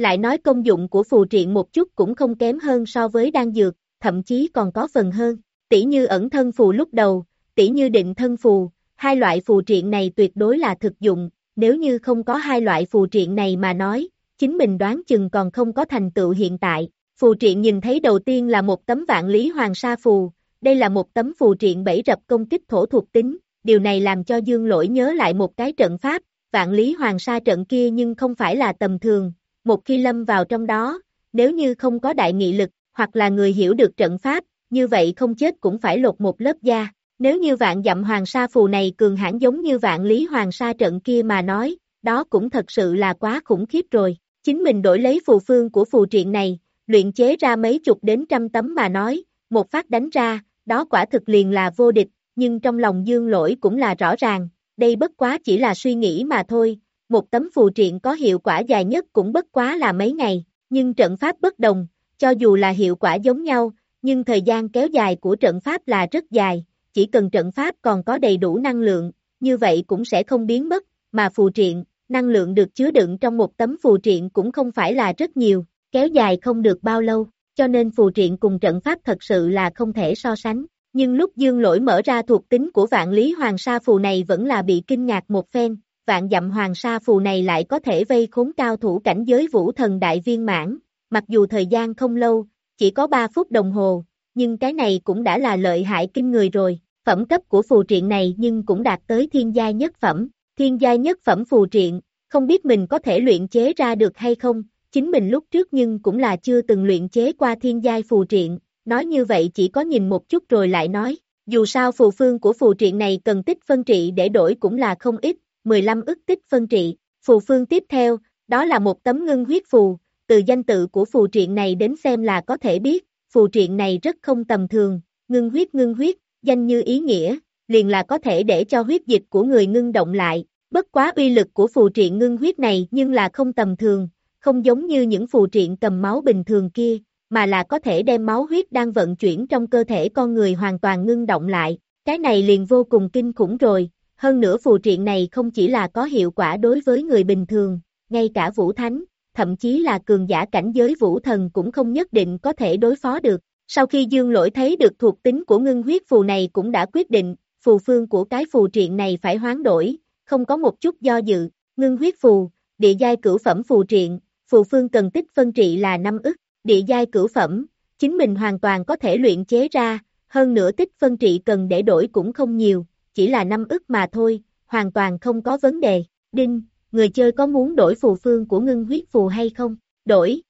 Lại nói công dụng của phù triện một chút cũng không kém hơn so với đan dược, thậm chí còn có phần hơn, tỷ như ẩn thân phù lúc đầu, tỷ như định thân phù, hai loại phù triện này tuyệt đối là thực dụng, nếu như không có hai loại phù triện này mà nói, chính mình đoán chừng còn không có thành tựu hiện tại. Phù triện nhìn thấy đầu tiên là một tấm vạn lý hoàng sa phù, đây là một tấm phù triện bẫy rập công kích thổ thuộc tính, điều này làm cho Dương Lỗi nhớ lại một cái trận pháp, vạn lý hoàng sa trận kia nhưng không phải là tầm thường, một khi lâm vào trong đó, nếu như không có đại nghị lực, hoặc là người hiểu được trận pháp, như vậy không chết cũng phải lột một lớp da. Nếu như vạn dặm hoàng sa phù này cường hãn giống như vạn lý hoàng sa trận kia mà nói, đó cũng thật sự là quá khủng khiếp rồi. Chính mình đổi lấy phù phương của phù triện này, luyện chế ra mấy chục đến trăm tấm mà nói, một phát đánh ra, đó quả thực liền là vô địch, nhưng trong lòng dương lỗi cũng là rõ ràng, đây bất quá chỉ là suy nghĩ mà thôi, một tấm phù triện có hiệu quả dài nhất cũng bất quá là mấy ngày, nhưng trận pháp bất đồng, cho dù là hiệu quả giống nhau, nhưng thời gian kéo dài của trận pháp là rất dài, chỉ cần trận pháp còn có đầy đủ năng lượng, như vậy cũng sẽ không biến mất, mà phù triện, năng lượng được chứa đựng trong một tấm phù triện cũng không phải là rất nhiều, kéo dài không được bao lâu, cho nên phù triện cùng trận pháp thật sự là không thể so sánh. Nhưng lúc dương lỗi mở ra thuộc tính của vạn lý hoàng sa phù này vẫn là bị kinh ngạc một phen, vạn dặm hoàng sa phù này lại có thể vây khốn cao thủ cảnh giới vũ thần đại viên mãn, mặc dù thời gian không lâu, chỉ có 3 phút đồng hồ, nhưng cái này cũng đã là lợi hại kinh người rồi, phẩm cấp của phù triện này nhưng cũng đạt tới thiên giai nhất phẩm, thiên giai nhất phẩm phù triện, không biết mình có thể luyện chế ra được hay không, chính mình lúc trước nhưng cũng là chưa từng luyện chế qua thiên giai phù triện, nói như vậy chỉ có nhìn một chút rồi lại nói, dù sao phù phương của phù triện này cần tích phân trị để đổi cũng là không ít, 15 ức tích phân trị, phù phương tiếp theo, đó là một tấm ngưng huyết phù, từ danh tự của phù triện này đến xem là có thể biết, phù triện này rất không tầm thường, ngưng huyết ngưng huyết, danh như ý nghĩa, liền là có thể để cho huyết dịch của người ngưng động lại, bất quá uy lực của phù triện ngưng huyết này nhưng là không tầm thường, không giống như những phù triện cầm máu bình thường kia, mà là có thể đem máu huyết đang vận chuyển trong cơ thể con người hoàn toàn ngưng động lại, cái này liền vô cùng kinh khủng rồi, hơn nữa phù triện này không chỉ là có hiệu quả đối với người bình thường, ngay cả vũ thánh, thậm chí là cường giả cảnh giới vũ thần cũng không nhất định có thể đối phó được. Sau khi dương lỗi thấy được thuộc tính của ngưng huyết phù này cũng đã quyết định, phù phương của cái phù triện này phải hoán đổi, không có một chút do dự, ngưng huyết phù, địa giai cửu phẩm phù triện, phù phương cần tích phân trị là 5 ức, địa giai cửu phẩm, chính mình hoàn toàn có thể luyện chế ra, hơn nữa tích phân trị cần để đổi cũng không nhiều, chỉ là 5 ức mà thôi, hoàn toàn không có vấn đề. Đinh, người chơi có muốn đổi phù phương của ngưng huyết phù hay không? Đổi.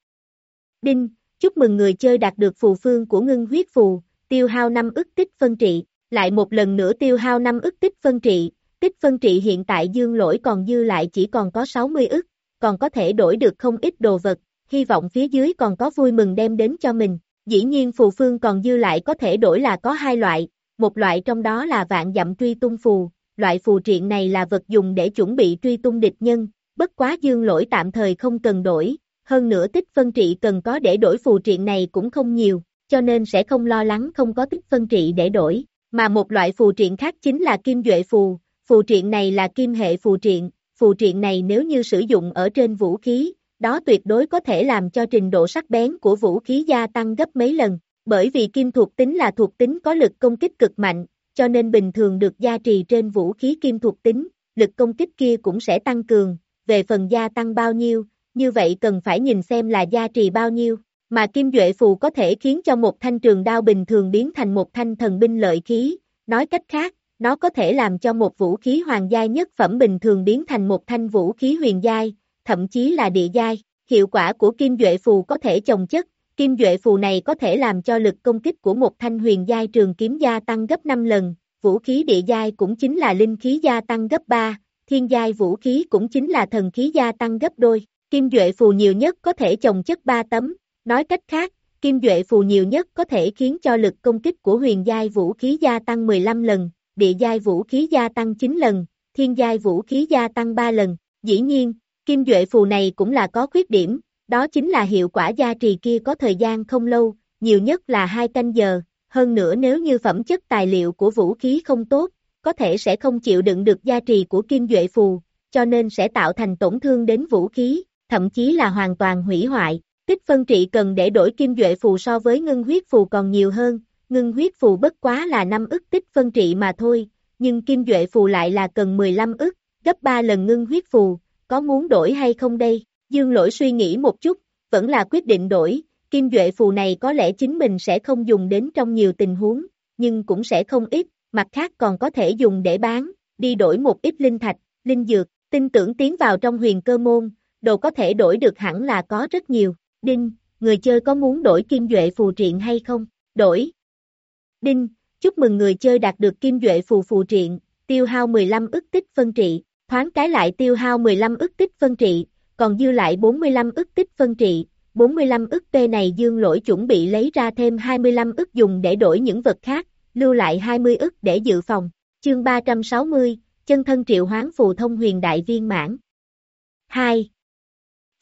Đinh, chúc mừng người chơi đạt được phù phương của ngưng huyết phù, tiêu hao 5 ức tích phân trị, lại một lần nữa tiêu hao 5 ức tích phân trị, tích phân trị hiện tại dương lỗi còn dư lại chỉ còn có 60 ức, còn có thể đổi được không ít đồ vật, hy vọng phía dưới còn có vui mừng đem đến cho mình. Dĩ nhiên phù phương còn dư lại có thể đổi là có hai loại, một loại trong đó là vạn dặm truy tung phù, loại phù triện này là vật dùng để chuẩn bị truy tung địch nhân, bất quá dương lỗi tạm thời không cần đổi, hơn nữa tích phân trị cần có để đổi phù triện này cũng không nhiều, cho nên sẽ không lo lắng không có tích phân trị để đổi, mà một loại phù triện khác chính là kim duệ phù, phù triện này là kim hệ phù triện, phù triện này nếu như sử dụng ở trên vũ khí, đó tuyệt đối có thể làm cho trình độ sắc bén của vũ khí gia tăng gấp mấy lần, bởi vì kim thuộc tính là thuộc tính có lực công kích cực mạnh, cho nên bình thường được gia trì trên vũ khí kim thuộc tính, lực công kích kia cũng sẽ tăng cường, về phần gia tăng bao nhiêu, như vậy cần phải nhìn xem là gia trì bao nhiêu, mà kim duệ phù có thể khiến cho một thanh trường đao bình thường biến thành một thanh thần binh lợi khí, nói cách khác, nó có thể làm cho một vũ khí hoàng giai nhất phẩm bình thường biến thành một thanh vũ khí huyền giai, thậm chí là địa giai. Hiệu quả của kim duệ phù có thể chồng chất, kim duệ phù này có thể làm cho lực công kích của một thanh huyền giai trường kiếm gia tăng gấp 5 lần, vũ khí địa giai cũng chính là linh khí gia tăng gấp 3, thiên giai vũ khí cũng chính là thần khí gia tăng gấp đôi. Kim duệ phù nhiều nhất có thể chồng chất 3 tấm, nói cách khác, kim duệ phù nhiều nhất có thể khiến cho lực công kích của huyền giai vũ khí gia tăng 15 lần, địa giai vũ khí gia tăng 9 lần, thiên giai vũ khí gia tăng 3 lần. Dĩ nhiên, kim duệ phù này cũng là có khuyết điểm, đó chính là hiệu quả gia trì kia có thời gian không lâu, nhiều nhất là 2 canh giờ, hơn nữa nếu như phẩm chất tài liệu của vũ khí không tốt, có thể sẽ không chịu đựng được gia trì của kim duệ phù, cho nên sẽ tạo thành tổn thương đến vũ khí, thậm chí là hoàn toàn hủy hoại. Tích phân trị cần để đổi kim duệ phù so với ngưng huyết phù còn nhiều hơn, ngưng huyết phù bất quá là 5 ức tích phân trị mà thôi, nhưng kim duệ phù lại là cần 15 ức, gấp 3 lần ngưng huyết phù, có muốn đổi hay không đây? Dương lỗi suy nghĩ một chút, vẫn là quyết định đổi, kim duệ phù này có lẽ chính mình sẽ không dùng đến trong nhiều tình huống, nhưng cũng sẽ không ít, mặt khác còn có thể dùng để bán, đi đổi một ít linh thạch, linh dược, tin tưởng tiến vào trong huyền cơ môn, đồ có thể đổi được hẳn là có rất nhiều. Đinh, người chơi có muốn đổi kim duệ phù triện hay không? Đổi. Đinh, chúc mừng người chơi đạt được kim duệ phù phù triện, tiêu hao 15 ức tích phân trị, thoáng cái lại tiêu hao 15 ức tích phân trị, còn dư lại 45 ức tích phân trị, 45 ức T này dương lỗi chuẩn bị lấy ra thêm 25 ức dùng để đổi những vật khác, lưu lại 20 ức để dự phòng. Chương 360, chân thân triệu hoán phù thông huyền đại viên mãn. 2.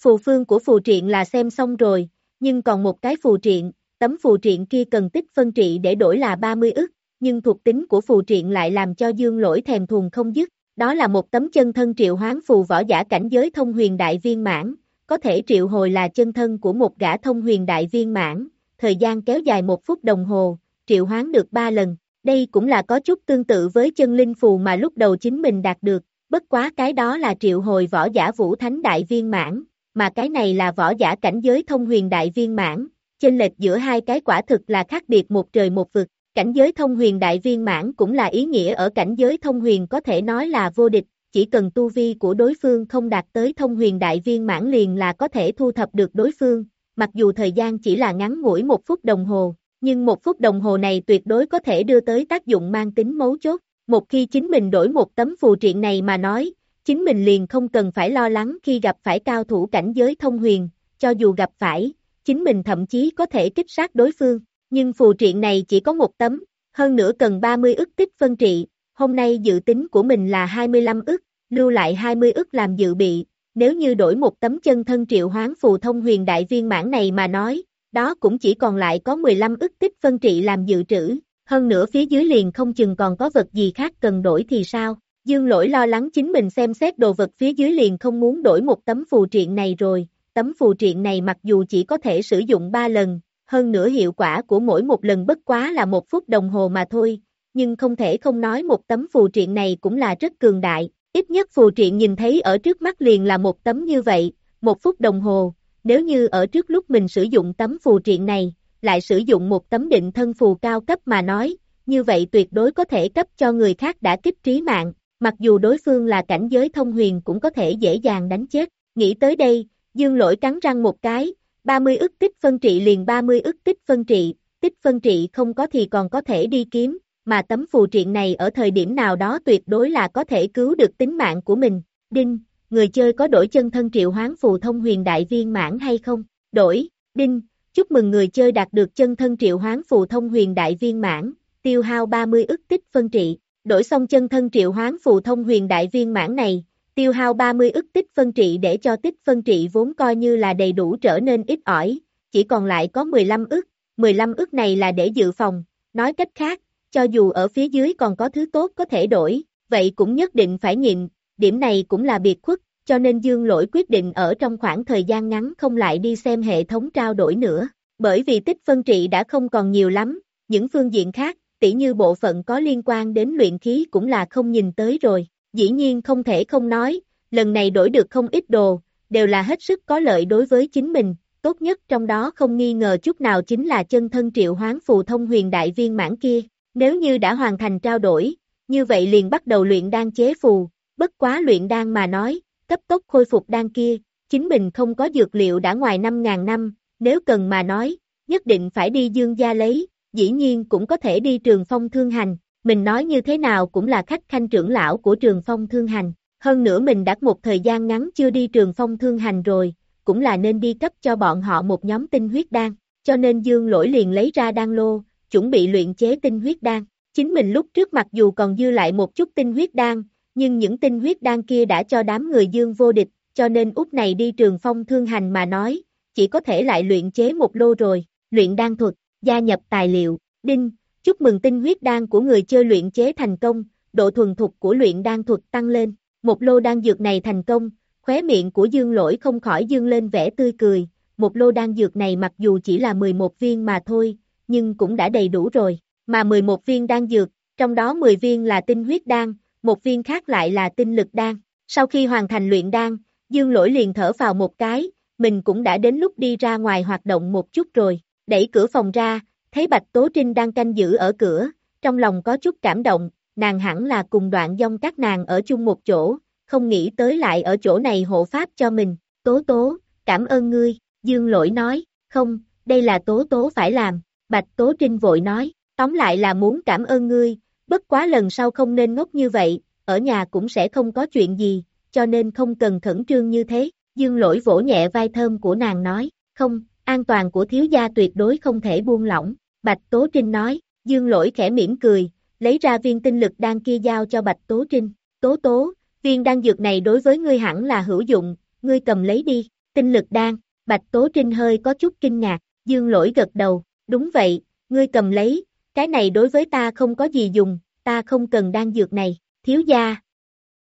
Phù phương của phù triện là xem xong rồi, nhưng còn một cái phù triện, tấm phù triện kia cần tích phân trị để đổi là 30 ức, nhưng thuộc tính của phù triện lại làm cho dương lỗi thèm thuồng không dứt, đó là một tấm chân thân triệu hoán phù võ giả cảnh giới thông huyền đại viên mãn, có thể triệu hồi là chân thân của một gã thông huyền đại viên mãn, thời gian kéo dài một phút đồng hồ, triệu hoán được ba lần. Đây cũng là có chút tương tự với chân linh phù mà lúc đầu chính mình đạt được, bất quá cái đó là triệu hồi võ giả vũ thánh đại viên mãn, mà cái này là võ giả cảnh giới thông huyền đại viên mãn, chênh lệch giữa hai cái quả thực là khác biệt một trời một vực. Cảnh giới thông huyền đại viên mãn cũng là ý nghĩa ở cảnh giới thông huyền có thể nói là vô địch, chỉ cần tu vi của đối phương không đạt tới thông huyền đại viên mãn liền là có thể thu thập được đối phương, mặc dù thời gian chỉ là ngắn ngủi một phút đồng hồ, nhưng một phút đồng hồ này tuyệt đối có thể đưa tới tác dụng mang tính mấu chốt. Một khi chính mình đổi một tấm phù triện này mà nói, chính mình liền không cần phải lo lắng khi gặp phải cao thủ cảnh giới thông huyền, cho dù gặp phải, chính mình thậm chí có thể kích sát đối phương. Nhưng phù triện này chỉ có một tấm, hơn nữa cần 30 ức tích phân trị, hôm nay dự tính của mình là 25 ức, lưu lại 20 ức làm dự bị, nếu như đổi một tấm chân thân triệu hoán phù thông huyền đại viên mãn này mà nói, đó cũng chỉ còn lại có 15 ức tích phân trị làm dự trữ, hơn nữa phía dưới liền không chừng còn có vật gì khác cần đổi thì sao, dương lỗi lo lắng chính mình xem xét đồ vật phía dưới liền không muốn đổi một tấm phù triện này rồi, tấm phù triện này mặc dù chỉ có thể sử dụng 3 lần, hơn nữa hiệu quả của mỗi một lần bất quá là một phút đồng hồ mà thôi, nhưng không thể không nói một tấm phù triện này cũng là rất cường đại, ít nhất phù triện nhìn thấy ở trước mắt liền là một tấm như vậy, một phút đồng hồ, nếu như ở trước lúc mình sử dụng tấm phù triện này, lại sử dụng một tấm định thân phù cao cấp mà nói, như vậy tuyệt đối có thể cấp cho người khác đã kích trí mạng, mặc dù đối phương là cảnh giới thông huyền cũng có thể dễ dàng đánh chết. Nghĩ tới đây, dương lỗi cắn răng một cái, 30 ức tích phân trị liền 30 ức tích phân trị, tích phân trị không có thì còn có thể đi kiếm, mà tấm phù triện này ở thời điểm nào đó tuyệt đối là có thể cứu được tính mạng của mình. Đinh, người chơi có đổi chân thân triệu hoán phù thông huyền đại viên mãn hay không? Đổi, đinh, chúc mừng người chơi đạt được chân thân triệu hoán phù thông huyền đại viên mãn, tiêu hao 30 ức tích phân trị. Đổi xong chân thân triệu hoán phù thông huyền đại viên mãn này, tiêu hao 30 ức tích phân trị để cho tích phân trị vốn coi như là đầy đủ trở nên ít ỏi, chỉ còn lại có 15 ức, 15 ức này là để dự phòng, nói cách khác, cho dù ở phía dưới còn có thứ tốt có thể đổi, vậy cũng nhất định phải nhịn, điểm này cũng là biệt khuất, cho nên Dương Lỗi quyết định ở trong khoảng thời gian ngắn không lại đi xem hệ thống trao đổi nữa, bởi vì tích phân trị đã không còn nhiều lắm, những phương diện khác, tỉ như bộ phận có liên quan đến luyện khí cũng là không nhìn tới rồi, dĩ nhiên không thể không nói, lần này đổi được không ít đồ, đều là hết sức có lợi đối với chính mình, tốt nhất trong đó không nghi ngờ chút nào chính là chân thân triệu hoán phù thông huyền đại viên mãn kia, nếu như đã hoàn thành trao đổi, như vậy liền bắt đầu luyện đan chế phù, bất quá luyện đan mà nói, cấp tốc khôi phục đan kia, chính mình không có dược liệu đã ngoài 5.000 năm, nếu cần mà nói, nhất định phải đi dương gia lấy, dĩ nhiên cũng có thể đi trường phong thương hành, mình nói như thế nào cũng là khách khanh trưởng lão của trường phong thương hành, hơn nữa mình đã một thời gian ngắn chưa đi trường phong thương hành rồi, cũng là nên đi cấp cho bọn họ một nhóm tinh huyết đan, cho nên dương lỗi liền lấy ra đan lô, chuẩn bị luyện chế tinh huyết đan. Chính mình lúc trước mặc dù còn dư lại một chút tinh huyết đan, nhưng những tinh huyết đan kia đã cho đám người dương vô địch, cho nên út này đi trường phong thương hành mà nói, chỉ có thể lại luyện chế một lô rồi, luyện đan thuật, gia nhập tài liệu, đinh, chúc mừng tinh huyết đan của người chơi luyện chế thành công, độ thuần thục của luyện đan thuật tăng lên, một lô đan dược này thành công, khóe miệng của dương lỗi không khỏi dương lên vẻ tươi cười, một lô đan dược này mặc dù chỉ là 11 viên mà thôi, nhưng cũng đã đầy đủ rồi, mà 11 viên đan dược, trong đó 10 viên là tinh huyết đan, một viên khác lại là tinh lực đan. Sau khi hoàn thành luyện đan, Dương Lỗi liền thở vào một cái, mình cũng đã đến lúc đi ra ngoài hoạt động một chút rồi, đẩy cửa phòng ra, thấy Bạch Tố Trinh đang canh giữ ở cửa, trong lòng có chút cảm động, nàng hẳn là cùng đoạn dông các nàng ở chung một chỗ, không nghĩ tới lại ở chỗ này hộ pháp cho mình, Tố Tố, cảm ơn ngươi, Dương Lỗi nói, không, đây là Tố Tố phải làm, Bạch Tố Trinh vội nói, tóm lại là muốn cảm ơn ngươi, bất quá lần sau không nên ngốc như vậy, ở nhà cũng sẽ không có chuyện gì, cho nên không cần khẩn trương như thế, dương lỗi vỗ nhẹ vai thơm của nàng nói, không, an toàn của thiếu gia tuyệt đối không thể buông lỏng, Bạch Tố Trinh nói, dương lỗi khẽ mỉm cười, lấy ra viên tinh lực đan kia giao cho Bạch Tố Trinh, Tố Tố, viên đan dược này đối với ngươi hẳn là hữu dụng, ngươi cầm lấy đi, tinh lực đan, Bạch Tố Trinh hơi có chút kinh ngạc, dương lỗi gật đầu, đúng vậy, ngươi cầm lấy, cái này đối với ta không có gì dùng, ta không cần đan dược này, thiếu gia.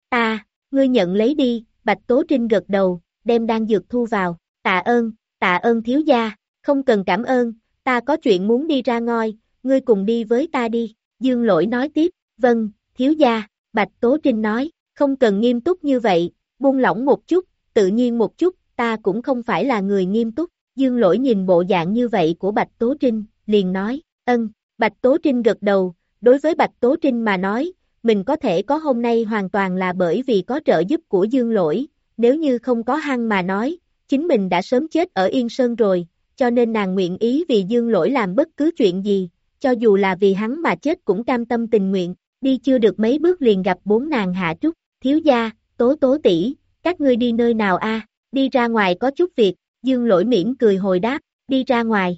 Ta, ngươi nhận lấy đi, Bạch Tố Trinh gật đầu, đem đan dược thu vào, tạ ơn, tạ ơn thiếu gia, không cần cảm ơn, ta có chuyện muốn đi ra ngôi, ngươi cùng đi với ta đi, Dương Lỗi nói tiếp, vâng, thiếu gia, Bạch Tố Trinh nói, không cần nghiêm túc như vậy, buông lỏng một chút, tự nhiên một chút, ta cũng không phải là người nghiêm túc, Dương Lỗi nhìn bộ dạng như vậy của Bạch Tố Trinh, liền nói, ân, Bạch Tố Trinh gật đầu, đối với Bạch Tố Trinh mà nói, mình có thể có hôm nay hoàn toàn là bởi vì có trợ giúp của Dương Lỗi, nếu như không có hăng mà nói, chính mình đã sớm chết ở Yên Sơn rồi, cho nên nàng nguyện ý vì Dương Lỗi làm bất cứ chuyện gì, cho dù là vì hắn mà chết cũng cam tâm tình nguyện, đi chưa được mấy bước liền gặp bốn nàng hạ trúc, thiếu gia, tố tố tỷ, các ngươi đi nơi nào a? đi ra ngoài có chút việc, Dương Lỗi mỉm cười hồi đáp, đi ra ngoài.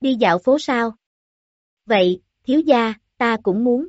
Đi dạo phố sao? Vậy, thiếu gia, ta cũng muốn.